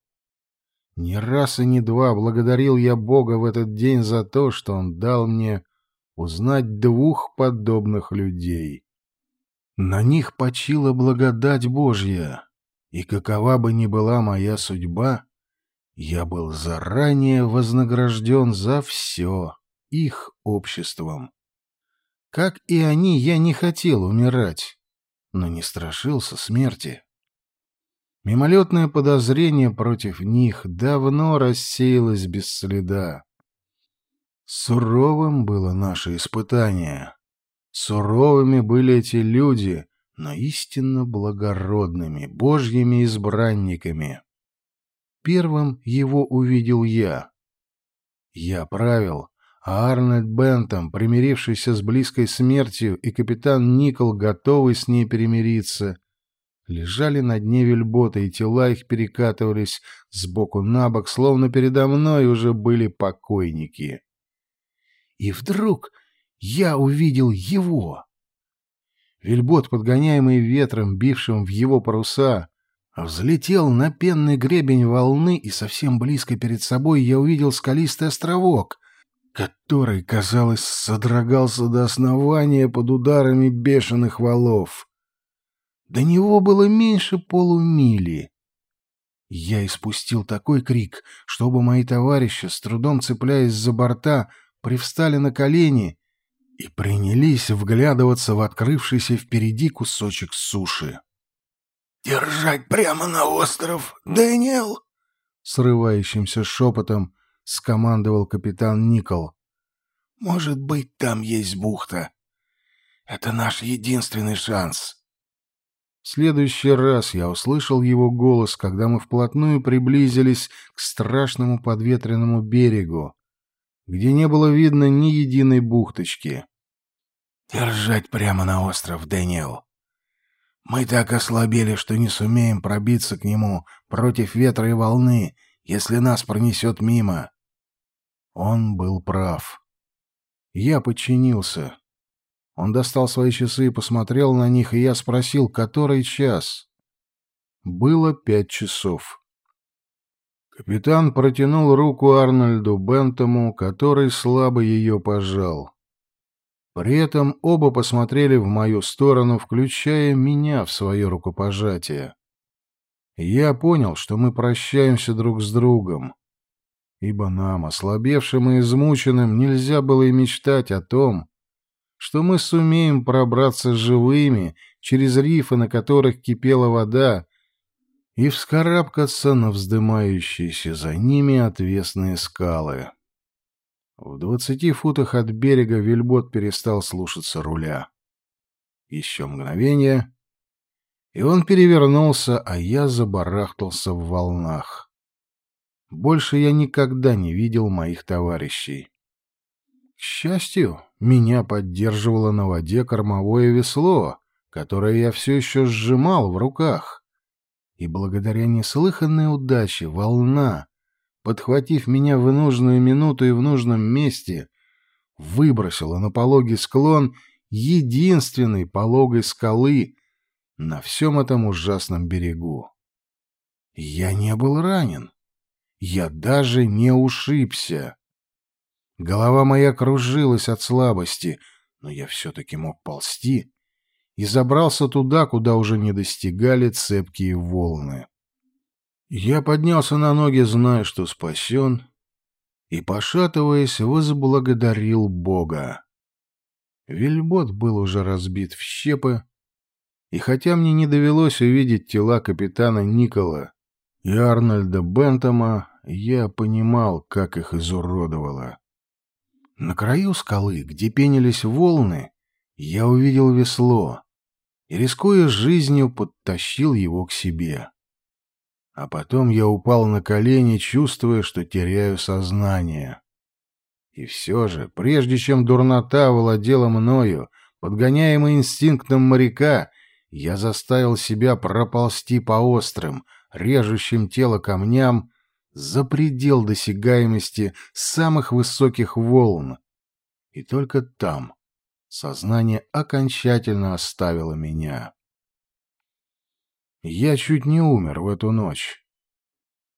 Не раз и не два благодарил я Бога в этот день за то, что Он дал мне узнать двух подобных людей. На них почила благодать Божья, и какова бы ни была моя судьба, я был заранее вознагражден за все их обществом. Как и они, я не хотел умирать, но не страшился смерти. Мимолетное подозрение против них давно рассеялось без следа. Суровым было наше испытание. Суровыми были эти люди, но истинно благородными, божьими избранниками. Первым его увидел я. Я правил, а Арнольд Бентом, примирившийся с близкой смертью, и капитан Никол, готовый с ней перемириться, лежали на дне вельбота, и тела их перекатывались сбоку на бок, словно передо мной уже были покойники. И вдруг я увидел его. Вельбот, подгоняемый ветром, бившим в его паруса, взлетел на пенный гребень волны, и совсем близко перед собой я увидел скалистый островок, который, казалось, содрогался до основания под ударами бешеных валов. До него было меньше полумили. Я испустил такой крик, чтобы мои товарищи, с трудом цепляясь за борта, привстали на колени и принялись вглядываться в открывшийся впереди кусочек суши. «Держать прямо на остров, Дэниел!» Срывающимся шепотом скомандовал капитан Никол. «Может быть, там есть бухта. Это наш единственный шанс». В следующий раз я услышал его голос, когда мы вплотную приблизились к страшному подветренному берегу, где не было видно ни единой бухточки. «Держать прямо на остров, Дэниел. Мы так ослабели, что не сумеем пробиться к нему против ветра и волны, если нас пронесет мимо». Он был прав. Я подчинился. Он достал свои часы и посмотрел на них, и я спросил, который час. Было пять часов. Капитан протянул руку Арнольду Бентому, который слабо ее пожал. При этом оба посмотрели в мою сторону, включая меня в свое рукопожатие. Я понял, что мы прощаемся друг с другом, ибо нам, ослабевшим и измученным, нельзя было и мечтать о том, что мы сумеем пробраться живыми через рифы, на которых кипела вода, и вскарабкаться на вздымающиеся за ними отвесные скалы. В двадцати футах от берега вельбот перестал слушаться руля. Еще мгновение, и он перевернулся, а я забарахтался в волнах. Больше я никогда не видел моих товарищей. К счастью, меня поддерживало на воде кормовое весло, которое я все еще сжимал в руках. И благодаря неслыханной удаче волна, подхватив меня в нужную минуту и в нужном месте, выбросила на пологий склон единственной пологой скалы на всем этом ужасном берегу. Я не был ранен. Я даже не ушибся. Голова моя кружилась от слабости, но я все-таки мог ползти и забрался туда, куда уже не достигали цепкие волны. Я поднялся на ноги, зная, что спасен, и, пошатываясь, возблагодарил Бога. Вельбот был уже разбит в щепы, и хотя мне не довелось увидеть тела капитана Никола и Арнольда Бентома, я понимал, как их изуродовало. На краю скалы, где пенились волны, я увидел весло и, рискуя жизнью, подтащил его к себе. А потом я упал на колени, чувствуя, что теряю сознание. И все же, прежде чем дурнота владела мною, подгоняемый инстинктом моряка, я заставил себя проползти по острым, режущим тело камням, за предел досягаемости самых высоких волн. И только там сознание окончательно оставило меня. Я чуть не умер в эту ночь.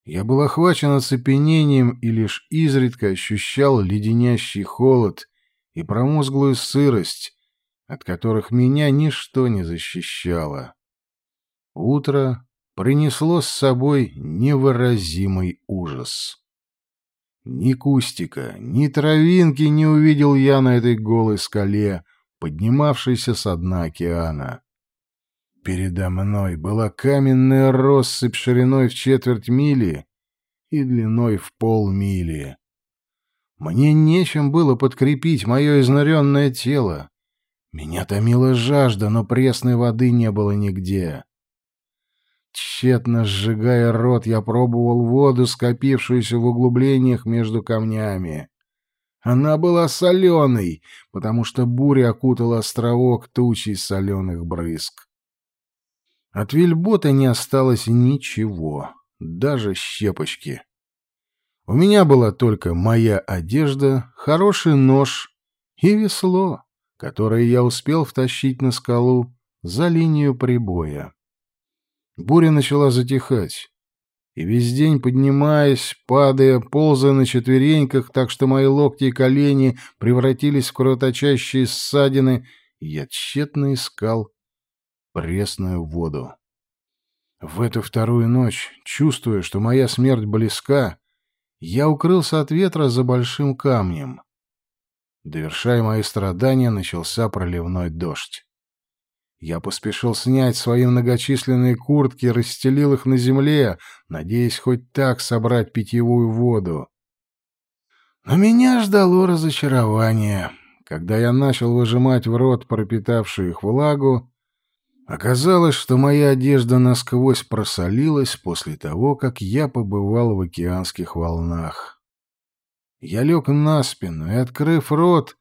Я был охвачен оцепенением и лишь изредка ощущал леденящий холод и промозглую сырость, от которых меня ничто не защищало. Утро принесло с собой невыразимый ужас. Ни кустика, ни травинки не увидел я на этой голой скале, поднимавшейся со дна океана. Передо мной была каменная россыпь шириной в четверть мили и длиной в полмили. Мне нечем было подкрепить мое изнуренное тело. Меня томила жажда, но пресной воды не было нигде. Тщетно сжигая рот, я пробовал воду, скопившуюся в углублениях между камнями. Она была соленой, потому что буря окутала островок тучей соленых брызг. От вельбота не осталось ничего, даже щепочки. У меня была только моя одежда, хороший нож и весло, которое я успел втащить на скалу за линию прибоя. Буря начала затихать и весь день поднимаясь, падая, ползая на четвереньках, так что мои локти и колени превратились в кровоточащие ссадины, я тщетно искал пресную воду. В эту вторую ночь, чувствуя, что моя смерть близка, я укрылся от ветра за большим камнем. Довершая мои страдания, начался проливной дождь. Я поспешил снять свои многочисленные куртки, расстелил их на земле, надеясь хоть так собрать питьевую воду. Но меня ждало разочарование. Когда я начал выжимать в рот пропитавшую их влагу, оказалось, что моя одежда насквозь просолилась после того, как я побывал в океанских волнах. Я лег на спину и, открыв рот,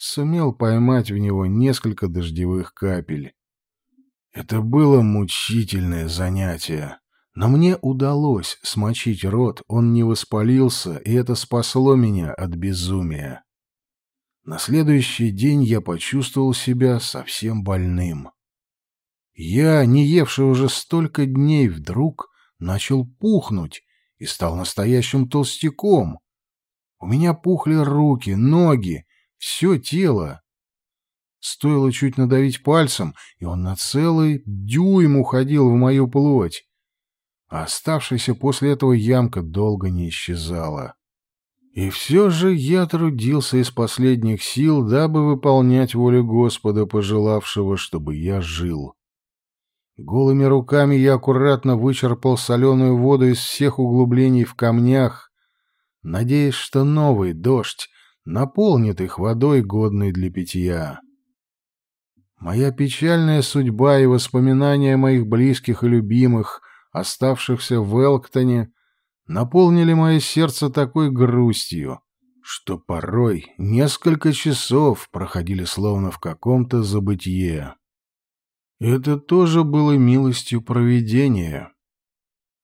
сумел поймать в него несколько дождевых капель. Это было мучительное занятие, но мне удалось смочить рот, он не воспалился, и это спасло меня от безумия. На следующий день я почувствовал себя совсем больным. Я, не евший уже столько дней, вдруг начал пухнуть и стал настоящим толстяком. У меня пухли руки, ноги, все тело. Стоило чуть надавить пальцем, и он на целый дюйм уходил в мою плоть. А оставшаяся после этого ямка долго не исчезала. И все же я трудился из последних сил, дабы выполнять волю Господа, пожелавшего, чтобы я жил. Голыми руками я аккуратно вычерпал соленую воду из всех углублений в камнях, надеясь, что новый дождь наполнит их водой, годной для питья. Моя печальная судьба и воспоминания моих близких и любимых, оставшихся в Элктоне, наполнили мое сердце такой грустью, что порой несколько часов проходили словно в каком-то забытье. Это тоже было милостью провидения.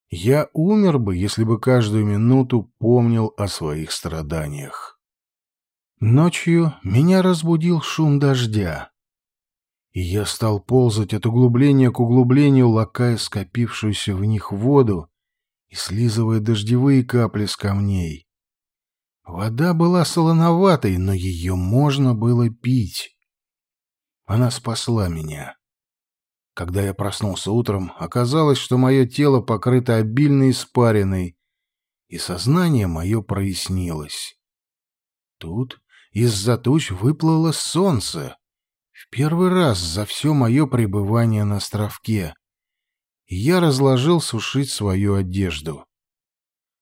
Я умер бы, если бы каждую минуту помнил о своих страданиях. Ночью меня разбудил шум дождя, и я стал ползать от углубления к углублению, лакая скопившуюся в них воду и слизывая дождевые капли с камней. Вода была солоноватой, но ее можно было пить. Она спасла меня. Когда я проснулся утром, оказалось, что мое тело покрыто обильной испариной, и сознание мое прояснилось. Тут из-за туч выплыло солнце. В первый раз за все мое пребывание на островке. Я разложил сушить свою одежду.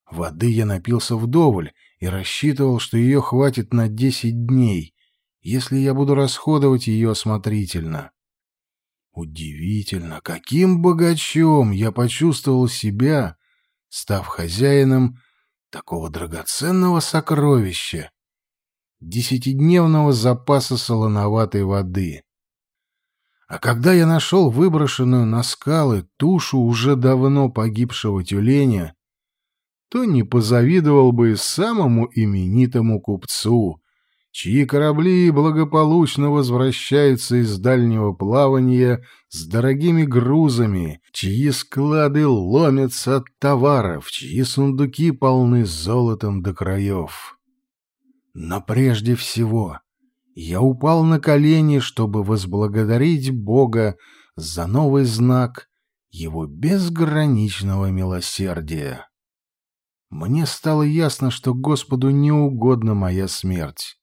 Воды я напился вдоволь и рассчитывал, что ее хватит на десять дней, если я буду расходовать ее осмотрительно. Удивительно, каким богачом я почувствовал себя, став хозяином такого драгоценного сокровища, десятидневного запаса солоноватой воды. А когда я нашел выброшенную на скалы тушу уже давно погибшего тюленя, то не позавидовал бы самому именитому купцу, чьи корабли благополучно возвращаются из дальнего плавания с дорогими грузами, чьи склады ломятся от товаров, чьи сундуки полны золотом до краев. Но прежде всего я упал на колени, чтобы возблагодарить Бога за новый знак Его безграничного милосердия. Мне стало ясно, что Господу не угодна моя смерть.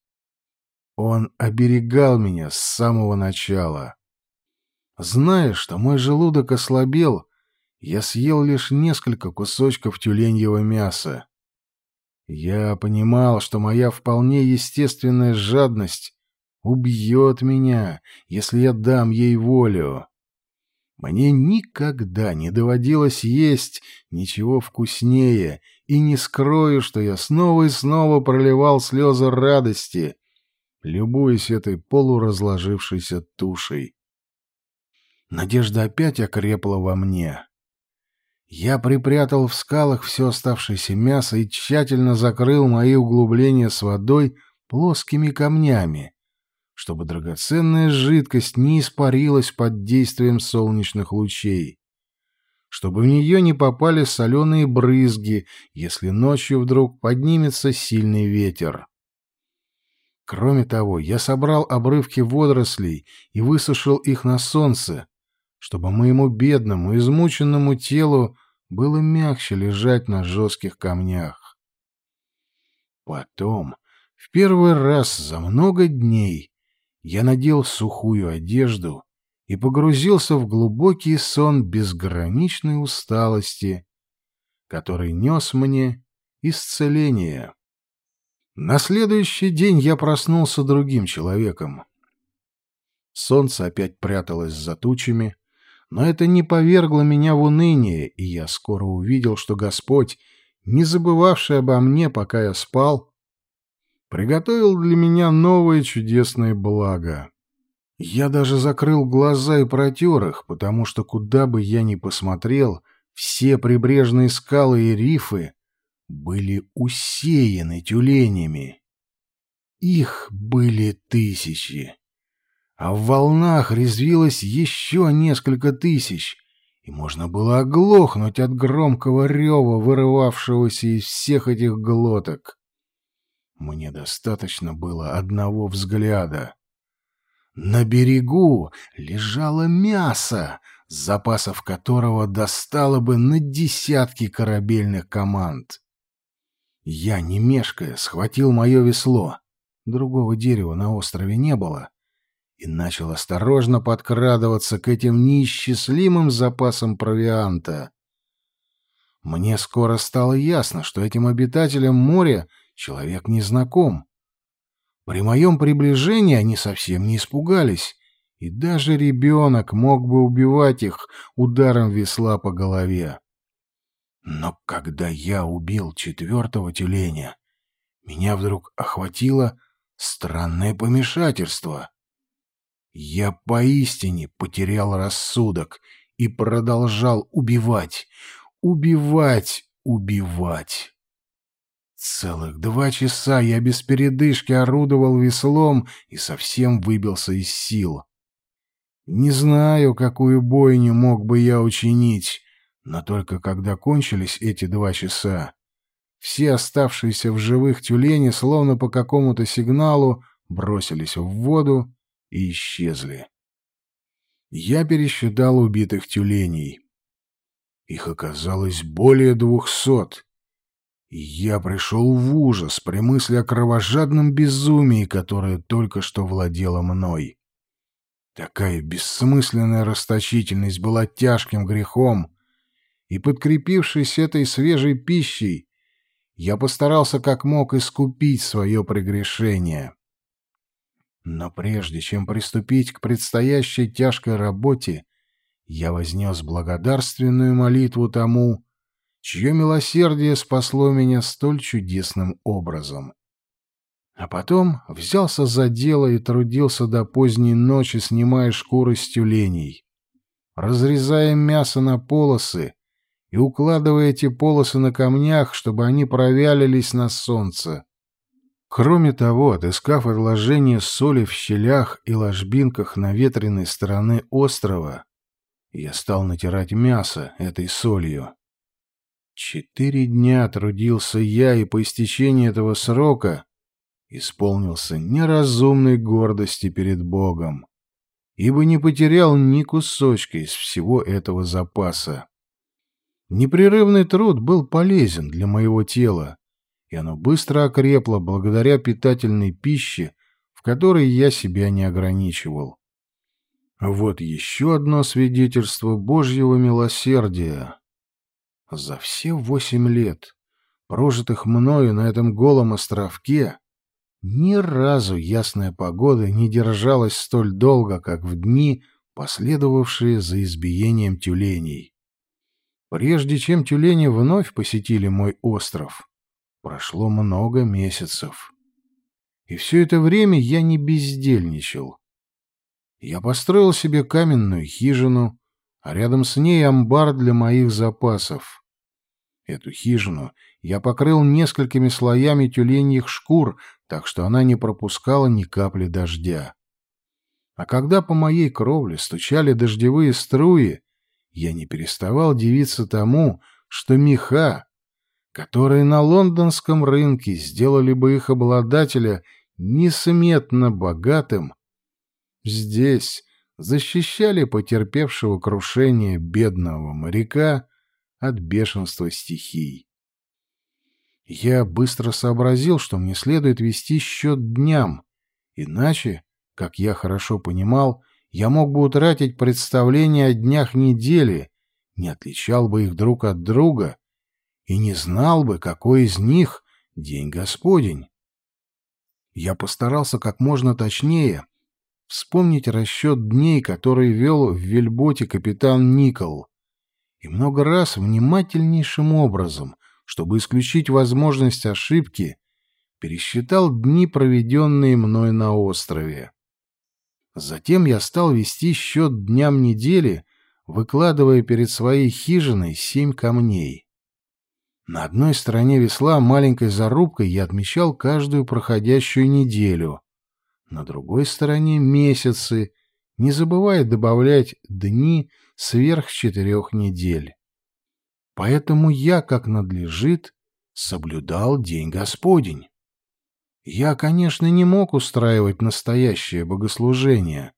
Он оберегал меня с самого начала. Зная, что мой желудок ослабел, я съел лишь несколько кусочков тюленьего мяса. Я понимал, что моя вполне естественная жадность убьет меня, если я дам ей волю. Мне никогда не доводилось есть ничего вкуснее, и не скрою, что я снова и снова проливал слезы радости, любуясь этой полуразложившейся тушей. Надежда опять окрепла во мне. Я припрятал в скалах все оставшееся мясо и тщательно закрыл мои углубления с водой плоскими камнями, чтобы драгоценная жидкость не испарилась под действием солнечных лучей, чтобы в нее не попали соленые брызги, если ночью вдруг поднимется сильный ветер. Кроме того, я собрал обрывки водорослей и высушил их на солнце, чтобы моему бедному, измученному телу было мягче лежать на жестких камнях. Потом, в первый раз за много дней, я надел сухую одежду и погрузился в глубокий сон безграничной усталости, который нес мне исцеление. На следующий день я проснулся другим человеком. Солнце опять пряталось за тучами, но это не повергло меня в уныние, и я скоро увидел, что Господь, не забывавший обо мне, пока я спал, приготовил для меня новое чудесное благо. Я даже закрыл глаза и протер их, потому что куда бы я ни посмотрел, все прибрежные скалы и рифы были усеяны тюленями. Их были тысячи. А в волнах резвилось еще несколько тысяч, и можно было оглохнуть от громкого рева, вырывавшегося из всех этих глоток. Мне достаточно было одного взгляда. На берегу лежало мясо, запасов которого достало бы на десятки корабельных команд. Я, не мешкая, схватил мое весло. Другого дерева на острове не было. И начал осторожно подкрадываться к этим неисчислимым запасам провианта. Мне скоро стало ясно, что этим обитателям моря — человек не знаком. При моем приближении они совсем не испугались, и даже ребенок мог бы убивать их ударом весла по голове. Но когда я убил четвертого тюленя, меня вдруг охватило странное помешательство. Я поистине потерял рассудок и продолжал убивать, убивать, убивать. Целых два часа я без передышки орудовал веслом и совсем выбился из сил. Не знаю, какую бойню мог бы я учинить, но только когда кончились эти два часа, все оставшиеся в живых тюлени, словно по какому-то сигналу, бросились в воду и исчезли. Я пересчитал убитых тюленей. Их оказалось более двухсот. Я пришел в ужас при мысли о кровожадном безумии, которое только что владело мной. Такая бессмысленная расточительность была тяжким грехом, и, подкрепившись этой свежей пищей, я постарался как мог искупить свое прегрешение. Но прежде чем приступить к предстоящей тяжкой работе, я вознес благодарственную молитву тому, чье милосердие спасло меня столь чудесным образом. А потом взялся за дело и трудился до поздней ночи, снимая шкуры с тюленей, разрезая мясо на полосы и укладывая эти полосы на камнях, чтобы они провялились на солнце. Кроме того, отыскав отложение соли в щелях и ложбинках на ветреной стороны острова, я стал натирать мясо этой солью. Четыре дня трудился я, и по истечении этого срока исполнился неразумной гордости перед Богом, ибо не потерял ни кусочка из всего этого запаса. Непрерывный труд был полезен для моего тела, и оно быстро окрепло благодаря питательной пище, в которой я себя не ограничивал. Вот еще одно свидетельство Божьего милосердия. За все восемь лет, прожитых мною на этом голом островке, ни разу ясная погода не держалась столь долго, как в дни, последовавшие за избиением тюленей. Прежде чем тюлени вновь посетили мой остров, прошло много месяцев. И все это время я не бездельничал. Я построил себе каменную хижину, а рядом с ней амбар для моих запасов. Эту хижину я покрыл несколькими слоями тюленьих шкур, так что она не пропускала ни капли дождя. А когда по моей кровле стучали дождевые струи, я не переставал дивиться тому, что меха, которые на лондонском рынке сделали бы их обладателя несметно богатым, здесь защищали потерпевшего крушение бедного моряка от бешенства стихий. Я быстро сообразил, что мне следует вести счет дням, иначе, как я хорошо понимал, я мог бы утратить представление о днях недели, не отличал бы их друг от друга и не знал бы, какой из них день Господень. Я постарался как можно точнее вспомнить расчет дней, который вел в вельботе капитан Никол, и много раз внимательнейшим образом, чтобы исключить возможность ошибки, пересчитал дни, проведенные мной на острове. Затем я стал вести счет дням недели, выкладывая перед своей хижиной семь камней. На одной стороне весла маленькой зарубкой я отмечал каждую проходящую неделю. На другой стороне — месяцы, не забывая добавлять дни сверх четырех недель. Поэтому я, как надлежит, соблюдал День Господень. Я, конечно, не мог устраивать настоящее богослужение.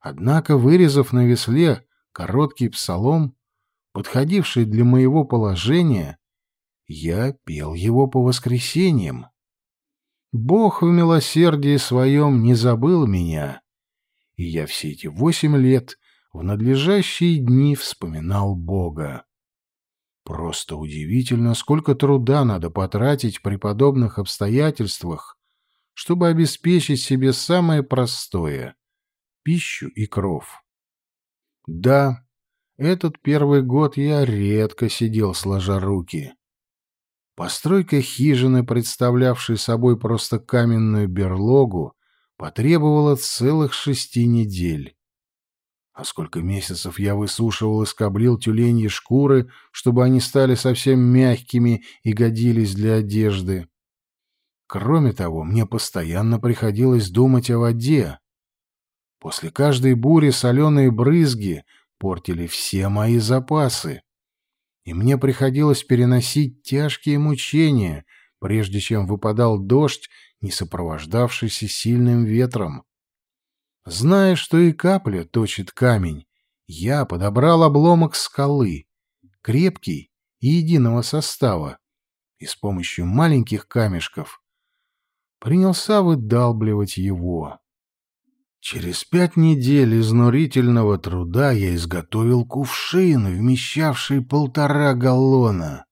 Однако, вырезав на весле короткий псалом, подходивший для моего положения, я пел его по воскресеньям. Бог в милосердии своем не забыл меня, и я все эти восемь лет в надлежащие дни вспоминал Бога. Просто удивительно, сколько труда надо потратить при подобных обстоятельствах, чтобы обеспечить себе самое простое — пищу и кров. Да, этот первый год я редко сидел сложа руки. Постройка хижины, представлявшей собой просто каменную берлогу, потребовала целых шести недель. А сколько месяцев я высушивал и скоблил тюленьи шкуры, чтобы они стали совсем мягкими и годились для одежды. Кроме того, мне постоянно приходилось думать о воде. После каждой бури соленые брызги портили все мои запасы. И мне приходилось переносить тяжкие мучения, прежде чем выпадал дождь, не сопровождавшийся сильным ветром. Зная, что и капля точит камень, я подобрал обломок скалы, крепкий и единого состава, и с помощью маленьких камешков принялся выдалбливать его. Через пять недель изнурительного труда я изготовил кувшин, вмещавший полтора галлона.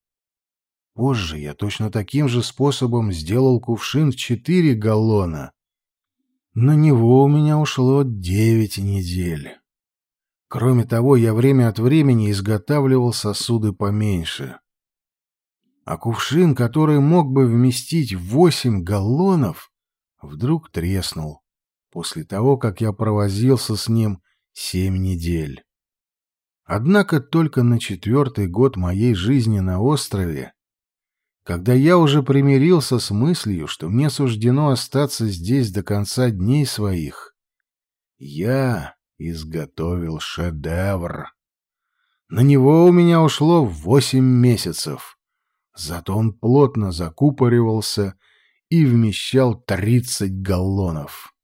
Позже я точно таким же способом сделал кувшин в четыре галлона, на него у меня ушло девять недель. Кроме того, я время от времени изготавливал сосуды поменьше. А кувшин, который мог бы вместить восемь галлонов, вдруг треснул после того, как я провозился с ним семь недель. Однако только на четвертый год моей жизни на острове когда я уже примирился с мыслью, что мне суждено остаться здесь до конца дней своих, я изготовил шедевр. На него у меня ушло восемь месяцев, зато он плотно закупоривался и вмещал тридцать галлонов.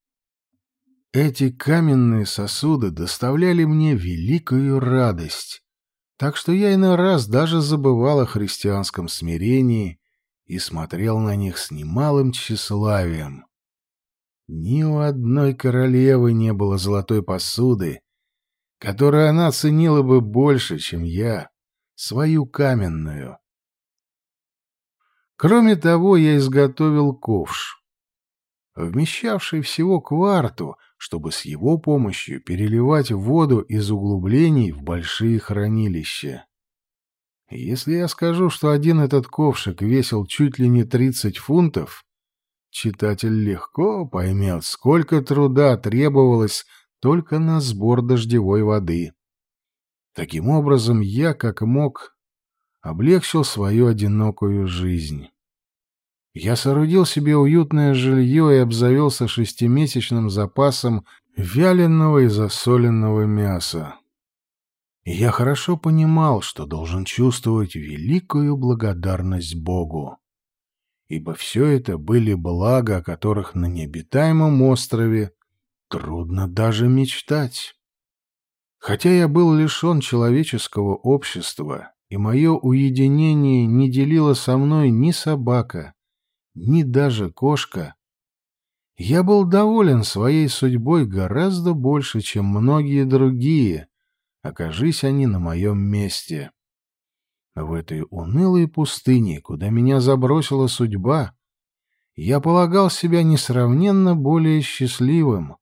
Эти каменные сосуды доставляли мне великую радость, так что я иной раз даже забывал о христианском смирении и смотрел на них с немалым тщеславием. Ни у одной королевы не было золотой посуды, которую она ценила бы больше, чем я, свою каменную. Кроме того, я изготовил ковш, вмещавший всего кварту, чтобы с его помощью переливать воду из углублений в большие хранилища. Если я скажу, что один этот ковшик весил чуть ли не 30 фунтов, читатель легко поймет, сколько труда требовалось только на сбор дождевой воды. Таким образом, я, как мог, облегчил свою одинокую жизнь. Я соорудил себе уютное жилье и обзавелся шестимесячным запасом вяленого и засоленного мяса. И я хорошо понимал, что должен чувствовать великую благодарность Богу. Ибо все это были блага, о которых на необитаемом острове трудно даже мечтать. Хотя я был лишен человеческого общества, и мое уединение не делила со мной ни собака, ни даже кошка, я был доволен своей судьбой гораздо больше, чем многие другие, окажись они на моем месте. В этой унылой пустыне, куда меня забросила судьба, я полагал себя несравненно более счастливым,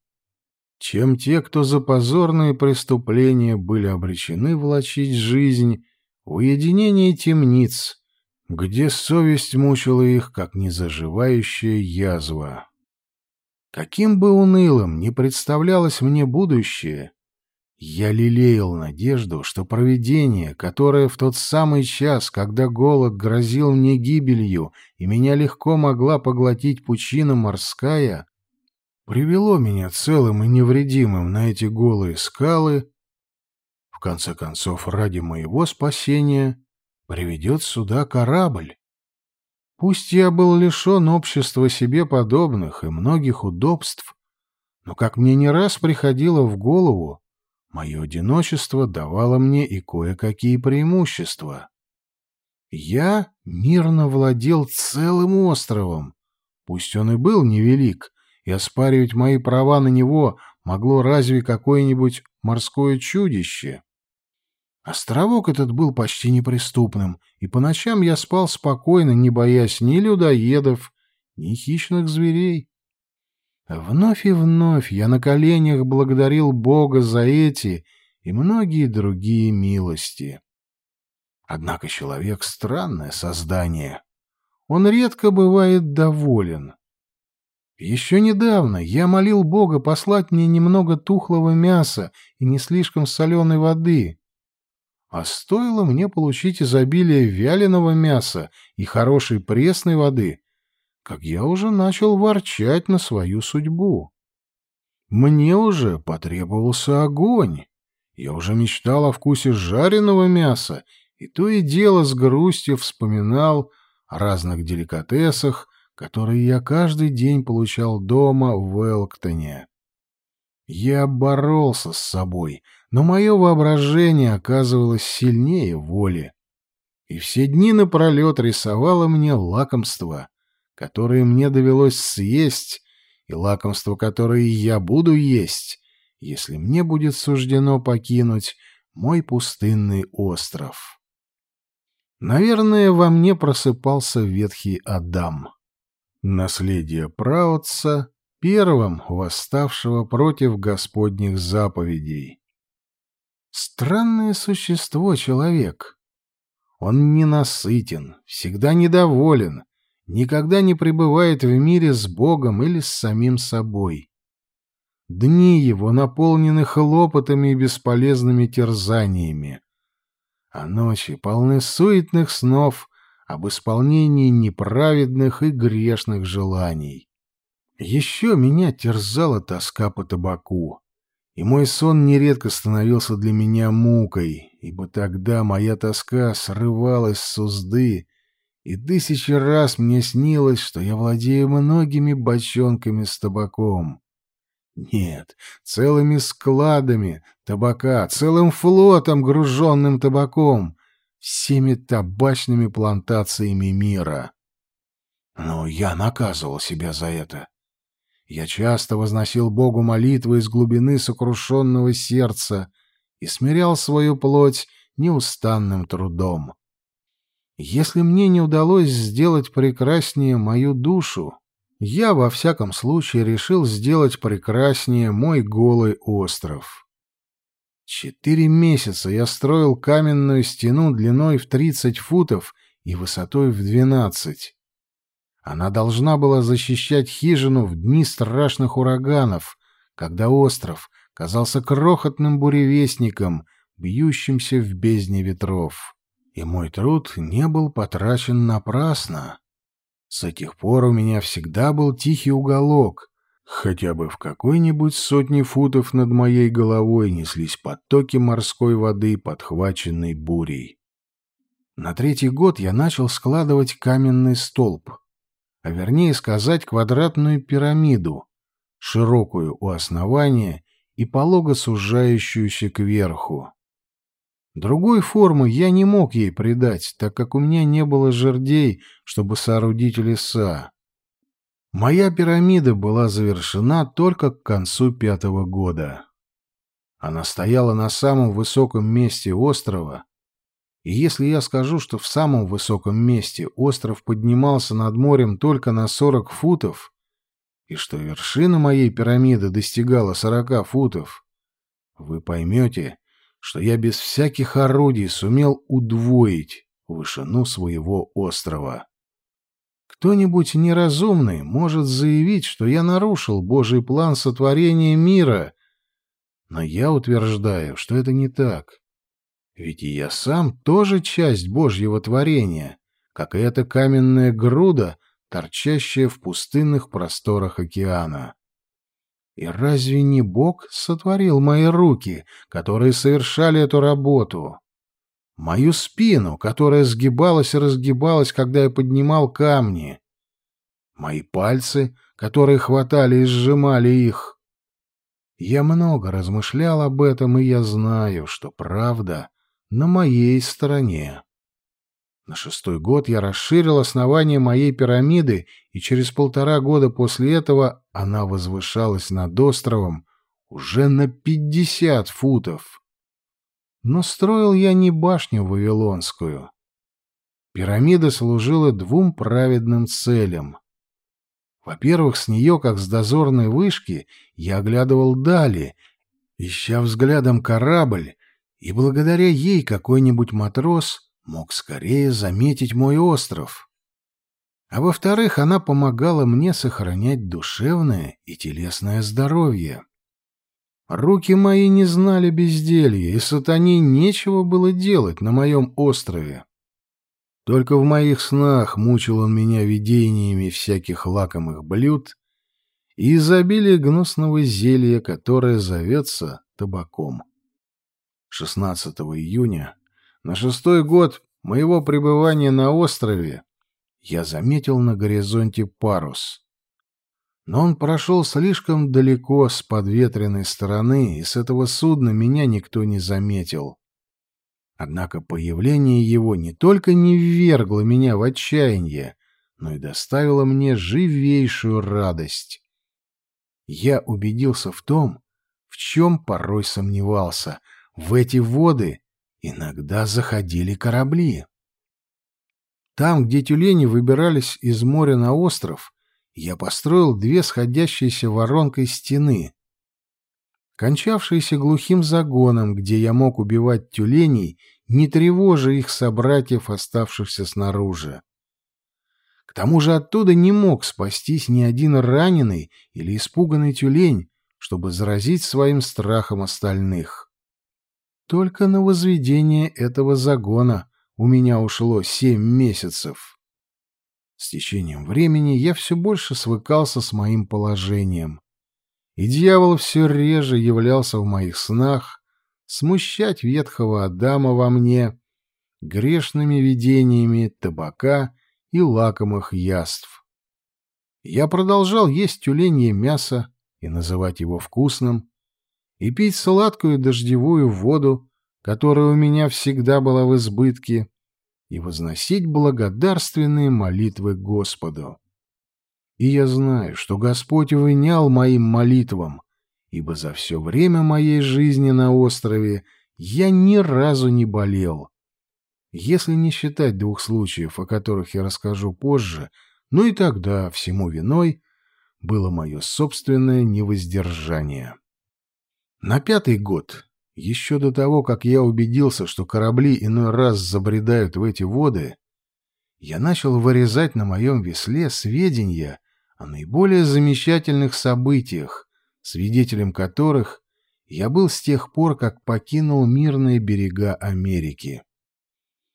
чем те, кто за позорные преступления были обречены влачить жизнь в уединении темниц, где совесть мучила их, как незаживающая язва. Каким бы унылым ни представлялось мне будущее, я лелеял надежду, что провидение, которое в тот самый час, когда голод грозил мне гибелью и меня легко могла поглотить пучина морская, привело меня целым и невредимым на эти голые скалы, в конце концов, ради моего спасения, приведет сюда корабль. Пусть я был лишен общества себе подобных и многих удобств, но, как мне не раз приходило в голову, Мое одиночество давало мне и кое-какие преимущества. Я мирно владел целым островом, пусть он и был невелик, и оспаривать мои права на него могло разве какое-нибудь морское чудище. Островок этот был почти неприступным, и по ночам я спал спокойно, не боясь ни людоедов, ни хищных зверей. Вновь и вновь я на коленях благодарил Бога за эти и многие другие милости. Однако человек — странное создание. Он редко бывает доволен. Еще недавно я молил Бога послать мне немного тухлого мяса и не слишком соленой воды. А стоило мне получить изобилие вяленого мяса и хорошей пресной воды, как я уже начал ворчать на свою судьбу. Мне уже потребовался огонь. Я уже мечтал о вкусе жареного мяса, и то и дело с грустью вспоминал о разных деликатесах, которые я каждый день получал дома в Элктоне. Я боролся с собой, но мое воображение оказывалось сильнее воли. И все дни напролет рисовало мне лакомство, которые мне довелось съесть, и лакомство, которое я буду есть, если мне будет суждено покинуть мой пустынный остров. Наверное, во мне просыпался ветхий Адам, наследие праотца, первым восставшего против господних заповедей. Странное существо человек. Он ненасытен, всегда недоволен, никогда не пребывает в мире с Богом или с самим собой. Дни его наполнены хлопотами и бесполезными терзаниями, а ночи полны суетных снов об исполнении неправедных и грешных желаний. Еще меня терзала тоска по табаку, и мой сон нередко становился для меня мукой, ибо тогда моя тоска срывалась с узды и тысячи раз мне снилось, что я владею многими бочонками с табаком. Нет, целыми складами табака, целым флотом, груженным табаком, всеми табачными плантациями мира. Но я наказывал себя за это. Я часто возносил Богу молитвы из глубины сокрушенного сердца и смирял свою плоть неустанным трудом. Если мне не удалось сделать прекраснее мою душу, я во всяком случае решил сделать прекраснее мой голый остров. Четыре месяца я строил каменную стену длиной в 30 футов и высотой в 12. Она должна была защищать хижину в дни страшных ураганов, когда остров казался крохотным буревестником, бьющимся в бездне ветров. И мой труд не был потрачен напрасно. С этих пор у меня всегда был тихий уголок. Хотя бы в какой-нибудь сотни футов над моей головой неслись потоки морской воды, подхваченной бурей. На третий год я начал складывать каменный столб, а вернее сказать квадратную пирамиду, широкую у основания и полого сужающуюся кверху. Другой формы я не мог ей придать, так как у меня не было жердей, чтобы соорудить леса. Моя пирамида была завершена только к концу пятого года. Она стояла на самом высоком месте острова, и если я скажу, что в самом высоком месте остров поднимался над морем только на 40 футов, и что вершина моей пирамиды достигала 40 футов, вы поймете, что я без всяких орудий сумел удвоить вышину своего острова. Кто-нибудь неразумный может заявить, что я нарушил Божий план сотворения мира, но я утверждаю, что это не так. Ведь и я сам тоже часть Божьего творения, как и эта каменная груда, торчащая в пустынных просторах океана. И разве не Бог сотворил мои руки, которые совершали эту работу? Мою спину, которая сгибалась и разгибалась, когда я поднимал камни? Мои пальцы, которые хватали и сжимали их? Я много размышлял об этом, и я знаю, что правда на моей стороне. На шестой год я расширил основание моей пирамиды, и через полтора года после этого она возвышалась над островом уже на пятьдесят футов. Но строил я не башню Вавилонскую. Пирамида служила двум праведным целям. Во-первых, с нее, как с дозорной вышки, я оглядывал дали, ища взглядом корабль, и благодаря ей какой-нибудь матрос мог скорее заметить мой остров. А во-вторых, она помогала мне сохранять душевное и телесное здоровье. Руки мои не знали безделья, и сатане нечего было делать на моем острове. Только в моих снах мучил он меня видениями всяких лакомых блюд и изобилия гнусного зелья, которое зовется табаком. 16 июня на шестой год моего пребывания на острове я заметил на горизонте парус. Но он прошел слишком далеко с подветренной стороны, и с этого судна меня никто не заметил. Однако появление его не только не ввергло меня в отчаяние, но и доставило мне живейшую радость. Я убедился в том, в чем порой сомневался. В эти воды Иногда заходили корабли. Там, где тюлени выбирались из моря на остров, я построил две сходящиеся воронкой стены, кончавшиеся глухим загоном, где я мог убивать тюленей, не тревожа их собратьев, оставшихся снаружи. К тому же оттуда не мог спастись ни один раненый или испуганный тюлень, чтобы заразить своим страхом остальных. Только на возведение этого загона у меня ушло семь месяцев. С течением времени я все больше свыкался с моим положением, и дьявол все реже являлся в моих снах смущать ветхого Адама во мне грешными видениями табака и лакомых яств. Я продолжал есть тюленье мясо и называть его вкусным, и пить сладкую дождевую воду, которая у меня всегда была в избытке, и возносить благодарственные молитвы Господу. И я знаю, что Господь вынял моим молитвам, ибо за все время моей жизни на острове я ни разу не болел. Если не считать двух случаев, о которых я расскажу позже, ну и тогда всему виной было мое собственное невоздержание. На пятый год, еще до того, как я убедился, что корабли иной раз забредают в эти воды, я начал вырезать на моем весле сведения о наиболее замечательных событиях, свидетелем которых я был с тех пор, как покинул мирные берега Америки.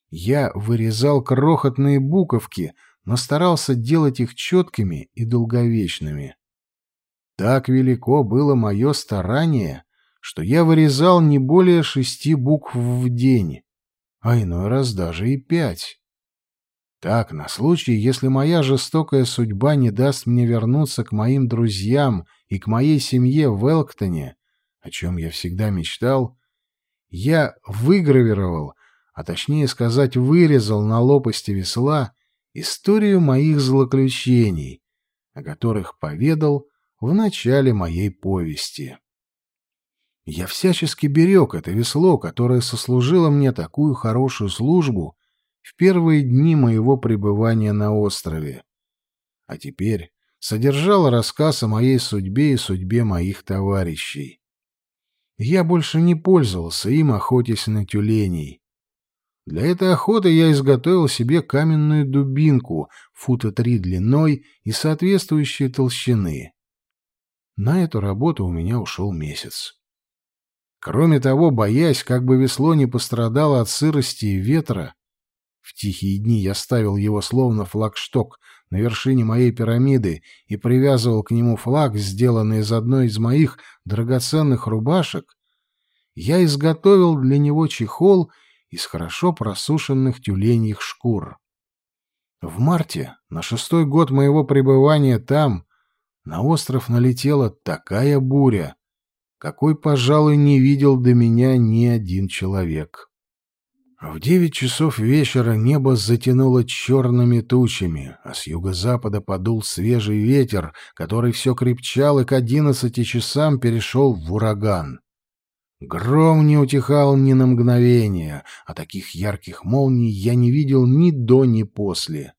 Я вырезал крохотные буковки, но старался делать их четкими и долговечными. Так велико было мое старание, что я вырезал не более шести букв в день, а иной раз даже и пять. Так, на случай, если моя жестокая судьба не даст мне вернуться к моим друзьям и к моей семье в Элктоне, о чем я всегда мечтал, я выгравировал, а точнее сказать, вырезал на лопасти весла историю моих злоключений, о которых поведал в начале моей повести. Я всячески берег это весло, которое сослужило мне такую хорошую службу в первые дни моего пребывания на острове. А теперь содержал рассказ о моей судьбе и судьбе моих товарищей. Я больше не пользовался им, охотясь на тюленей. Для этой охоты я изготовил себе каменную дубинку фута три длиной и соответствующей толщины. На эту работу у меня ушел месяц. Кроме того, боясь, как бы весло не пострадало от сырости и ветра, в тихие дни я ставил его словно флагшток на вершине моей пирамиды и привязывал к нему флаг, сделанный из одной из моих драгоценных рубашек, я изготовил для него чехол из хорошо просушенных тюленьих шкур. В марте, на шестой год моего пребывания там, на остров налетела такая буря, какой, пожалуй, не видел до меня ни один человек. В девять часов вечера небо затянуло черными тучами, а с юго-запада подул свежий ветер, который все крепчал и к одиннадцати часам перешел в ураган. Гром не утихал ни на мгновение, а таких ярких молний я не видел ни до, ни после.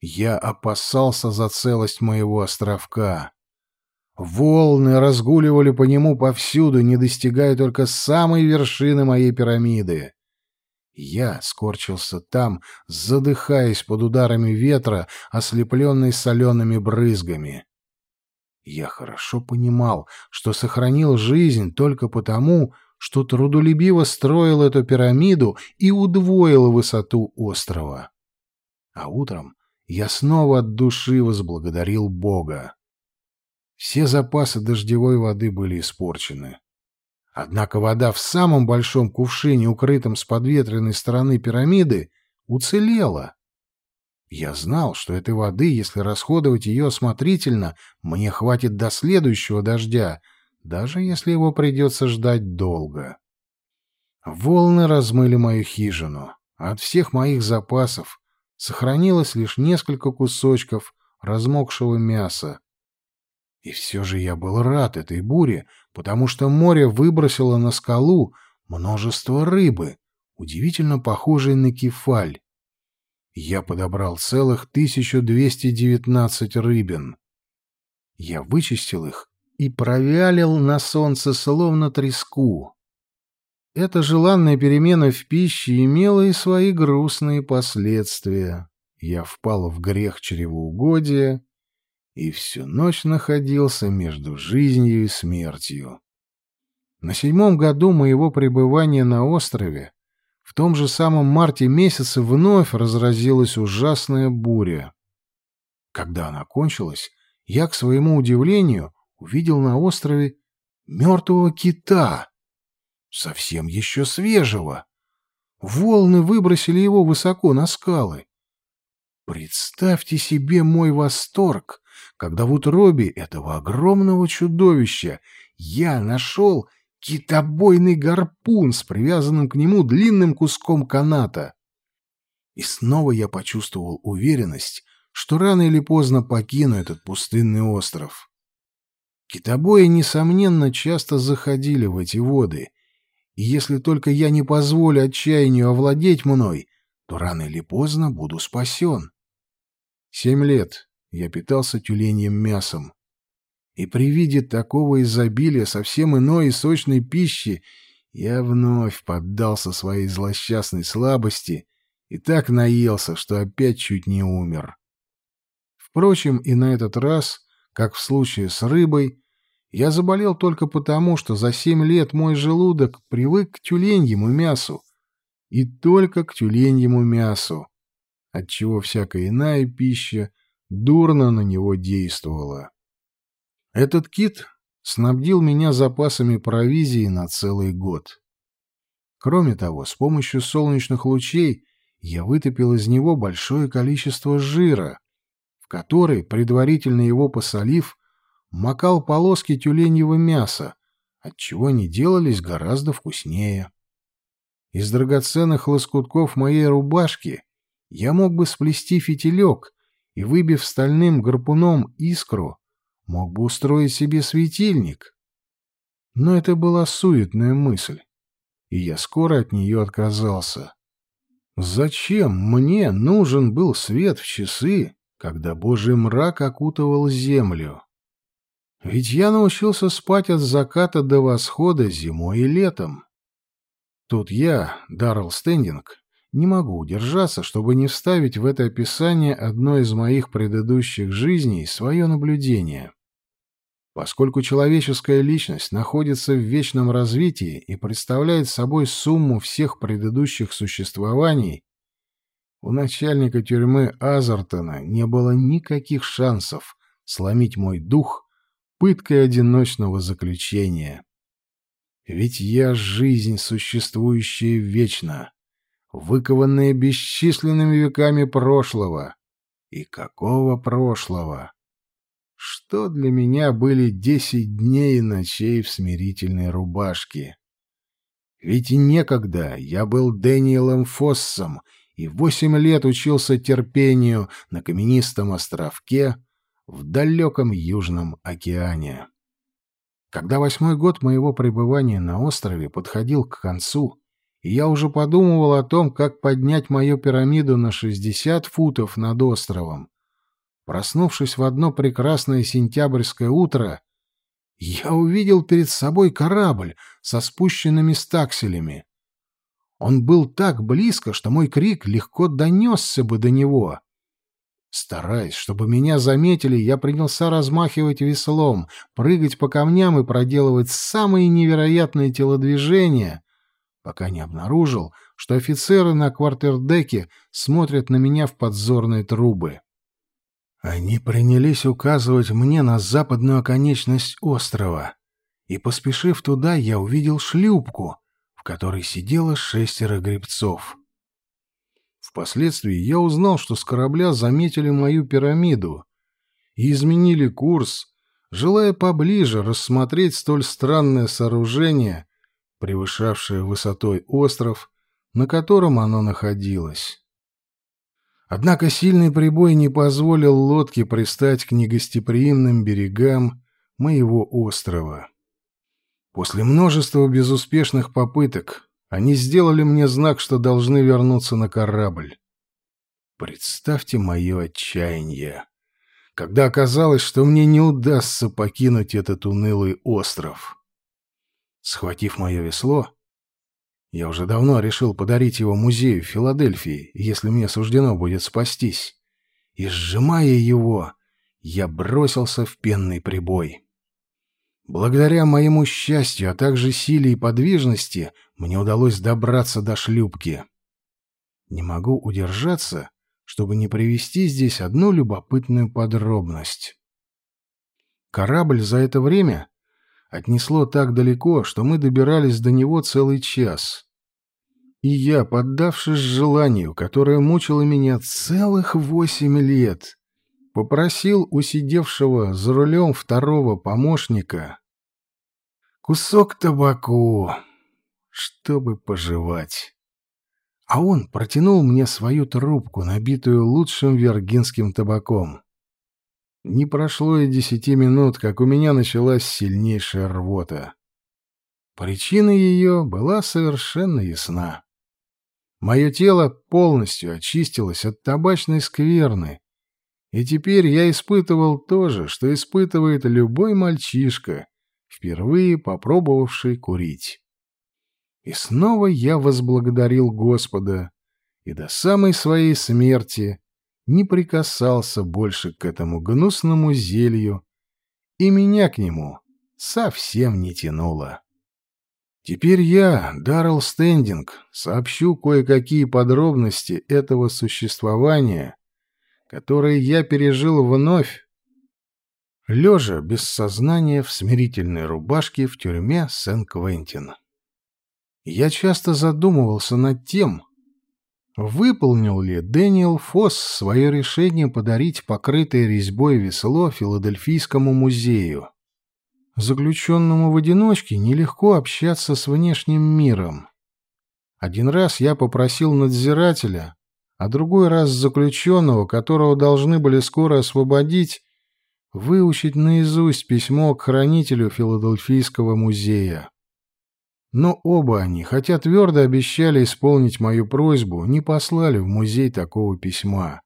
Я опасался за целость моего островка. Волны разгуливали по нему повсюду, не достигая только самой вершины моей пирамиды. Я скорчился там, задыхаясь под ударами ветра, ослепленный солеными брызгами. Я хорошо понимал, что сохранил жизнь только потому, что трудолюбиво строил эту пирамиду и удвоил высоту острова. А утром я снова от души возблагодарил Бога. Все запасы дождевой воды были испорчены. Однако вода в самом большом кувшине, укрытом с подветренной стороны пирамиды, уцелела. Я знал, что этой воды, если расходовать ее осмотрительно, мне хватит до следующего дождя, даже если его придется ждать долго. Волны размыли мою хижину. От всех моих запасов сохранилось лишь несколько кусочков размокшего мяса, и все же я был рад этой буре, потому что море выбросило на скалу множество рыбы, удивительно похожей на кефаль. Я подобрал целых 1219 рыбин. Я вычистил их и провялил на солнце словно треску. Эта желанная перемена в пище имела и свои грустные последствия. Я впал в грех чревоугодия и всю ночь находился между жизнью и смертью. На седьмом году моего пребывания на острове в том же самом марте месяце вновь разразилась ужасная буря. Когда она кончилась, я, к своему удивлению, увидел на острове мертвого кита, совсем еще свежего. Волны выбросили его высоко на скалы. Представьте себе мой восторг, когда в утробе этого огромного чудовища я нашел китобойный гарпун с привязанным к нему длинным куском каната. И снова я почувствовал уверенность, что рано или поздно покину этот пустынный остров. Китобои, несомненно, часто заходили в эти воды, и если только я не позволю отчаянию овладеть мной, то рано или поздно буду спасен. Семь лет я питался тюленьем мясом. И при виде такого изобилия совсем иной и сочной пищи я вновь поддался своей злосчастной слабости и так наелся, что опять чуть не умер. Впрочем, и на этот раз, как в случае с рыбой, я заболел только потому, что за семь лет мой желудок привык к тюленьему мясу, и только к тюленьему мясу, отчего всякая иная пища дурно на него действовала. Этот кит снабдил меня запасами провизии на целый год. Кроме того, с помощью солнечных лучей я вытопил из него большое количество жира, в который, предварительно его посолив, макал полоски тюленьего мяса, отчего они делались гораздо вкуснее. Из драгоценных лоскутков моей рубашки я мог бы сплести фитилек и, выбив стальным гарпуном искру, мог бы устроить себе светильник. Но это была суетная мысль, и я скоро от нее отказался. Зачем мне нужен был свет в часы, когда божий мрак окутывал землю? Ведь я научился спать от заката до восхода зимой и летом. Тут я, Даррелл Стендинг, не могу удержаться, чтобы не вставить в это описание одной из моих предыдущих жизней свое наблюдение. Поскольку человеческая личность находится в вечном развитии и представляет собой сумму всех предыдущих существований, у начальника тюрьмы Азартона не было никаких шансов сломить мой дух пыткой одиночного заключения. Ведь я жизнь, существующая вечно, выкованная бесчисленными веками прошлого. И какого прошлого? Что для меня были десять дней и ночей в смирительной рубашке? Ведь некогда я был Дэниелом Фоссом и восемь лет учился терпению на каменистом островке в далеком Южном океане. Когда восьмой год моего пребывания на острове подходил к концу, и я уже подумывал о том, как поднять мою пирамиду на 60 футов над островом. Проснувшись в одно прекрасное сентябрьское утро, я увидел перед собой корабль со спущенными стакселями. Он был так близко, что мой крик легко донесся бы до него. Стараясь, чтобы меня заметили, я принялся размахивать веслом, прыгать по камням и проделывать самые невероятные телодвижения, пока не обнаружил, что офицеры на квартердеке смотрят на меня в подзорные трубы. Они принялись указывать мне на западную оконечность острова, и, поспешив туда, я увидел шлюпку, в которой сидело шестеро гребцов. Впоследствии я узнал, что с корабля заметили мою пирамиду и изменили курс, желая поближе рассмотреть столь странное сооружение — превышавшее высотой остров, на котором оно находилось. Однако сильный прибой не позволил лодке пристать к негостеприимным берегам моего острова. После множества безуспешных попыток они сделали мне знак, что должны вернуться на корабль. Представьте мое отчаяние, когда оказалось, что мне не удастся покинуть этот унылый остров. Схватив мое весло, я уже давно решил подарить его музею в Филадельфии, если мне суждено будет спастись. И, сжимая его, я бросился в пенный прибой. Благодаря моему счастью, а также силе и подвижности, мне удалось добраться до шлюпки. Не могу удержаться, чтобы не привести здесь одну любопытную подробность. Корабль за это время отнесло так далеко, что мы добирались до него целый час. И я, поддавшись желанию, которое мучило меня целых восемь лет, попросил у сидевшего за рулем второго помощника кусок табаку, чтобы пожевать. А он протянул мне свою трубку, набитую лучшим вергинским табаком. Не прошло и десяти минут, как у меня началась сильнейшая рвота. Причина ее была совершенно ясна. Мое тело полностью очистилось от табачной скверны, И теперь я испытывал то же, что испытывает любой мальчишка, впервые попробовавший курить. И снова я возблагодарил Господа и до самой своей смерти не прикасался больше к этому гнусному зелью, и меня к нему совсем не тянуло. Теперь я, Даррелл Стендинг, сообщу кое-какие подробности этого существования, которые я пережил вновь, лежа без сознания в смирительной рубашке в тюрьме Сен-Квентин. Я часто задумывался над тем, выполнил ли Дэниел Фосс свое решение подарить покрытое резьбой весло Филадельфийскому музею. Заключенному в одиночке нелегко общаться с внешним миром. Один раз я попросил надзирателя, а другой раз заключенного, которого должны были скоро освободить, выучить наизусть письмо к хранителю Филадельфийского музея. Но оба они, хотя твердо обещали исполнить мою просьбу, не послали в музей такого письма.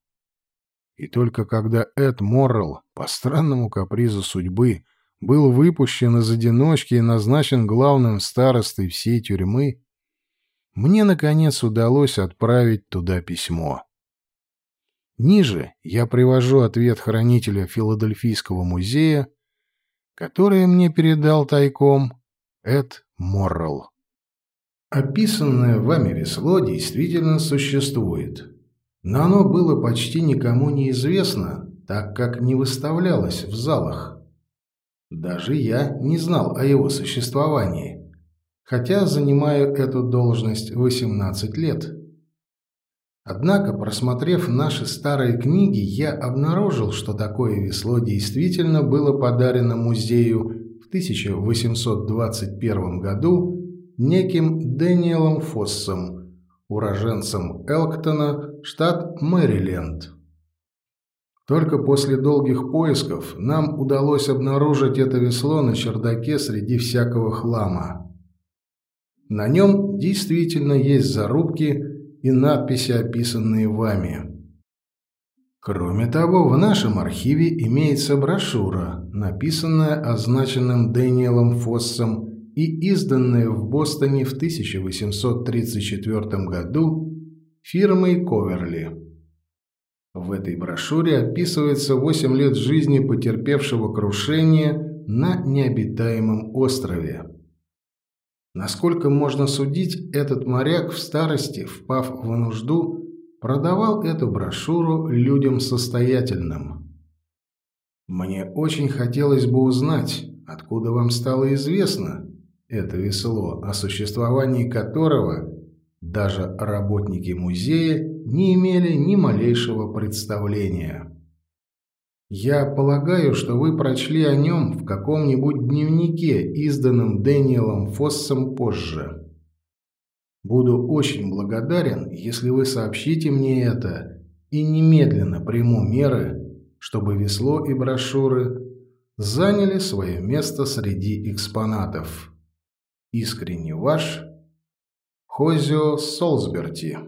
И только когда Эд Моррелл, по странному капризу судьбы, был выпущен из одиночки и назначен главным старостой всей тюрьмы, мне, наконец, удалось отправить туда письмо. Ниже я привожу ответ хранителя Филадельфийского музея, который мне передал тайком Эд Моррелл. Описанное вами весло действительно существует, но оно было почти никому неизвестно, так как не выставлялось в залах. Даже я не знал о его существовании, хотя занимаю эту должность 18 лет. Однако, просмотрев наши старые книги, я обнаружил, что такое весло действительно было подарено музею в 1821 году неким Дэниелом Фоссом, уроженцем Элктона, штат Мэриленд. Только после долгих поисков нам удалось обнаружить это весло на чердаке среди всякого хлама. На нем действительно есть зарубки и надписи, описанные вами. Кроме того, в нашем архиве имеется брошюра, написанная означенным Дэниелом Фоссом и изданная в Бостоне в 1834 году фирмой Коверли. В этой брошюре описывается 8 лет жизни потерпевшего крушение на необитаемом острове. Насколько можно судить, этот моряк в старости, впав в нужду, продавал эту брошюру людям состоятельным. Мне очень хотелось бы узнать, откуда вам стало известно это весло, о существовании которого даже работники музея не имели ни малейшего представления. Я полагаю, что вы прочли о нем в каком-нибудь дневнике, изданном Дэниелом Фоссом позже. Буду очень благодарен, если вы сообщите мне это и немедленно приму меры, чтобы весло и брошюры заняли свое место среди экспонатов. Искренне ваш Хозио Солсберти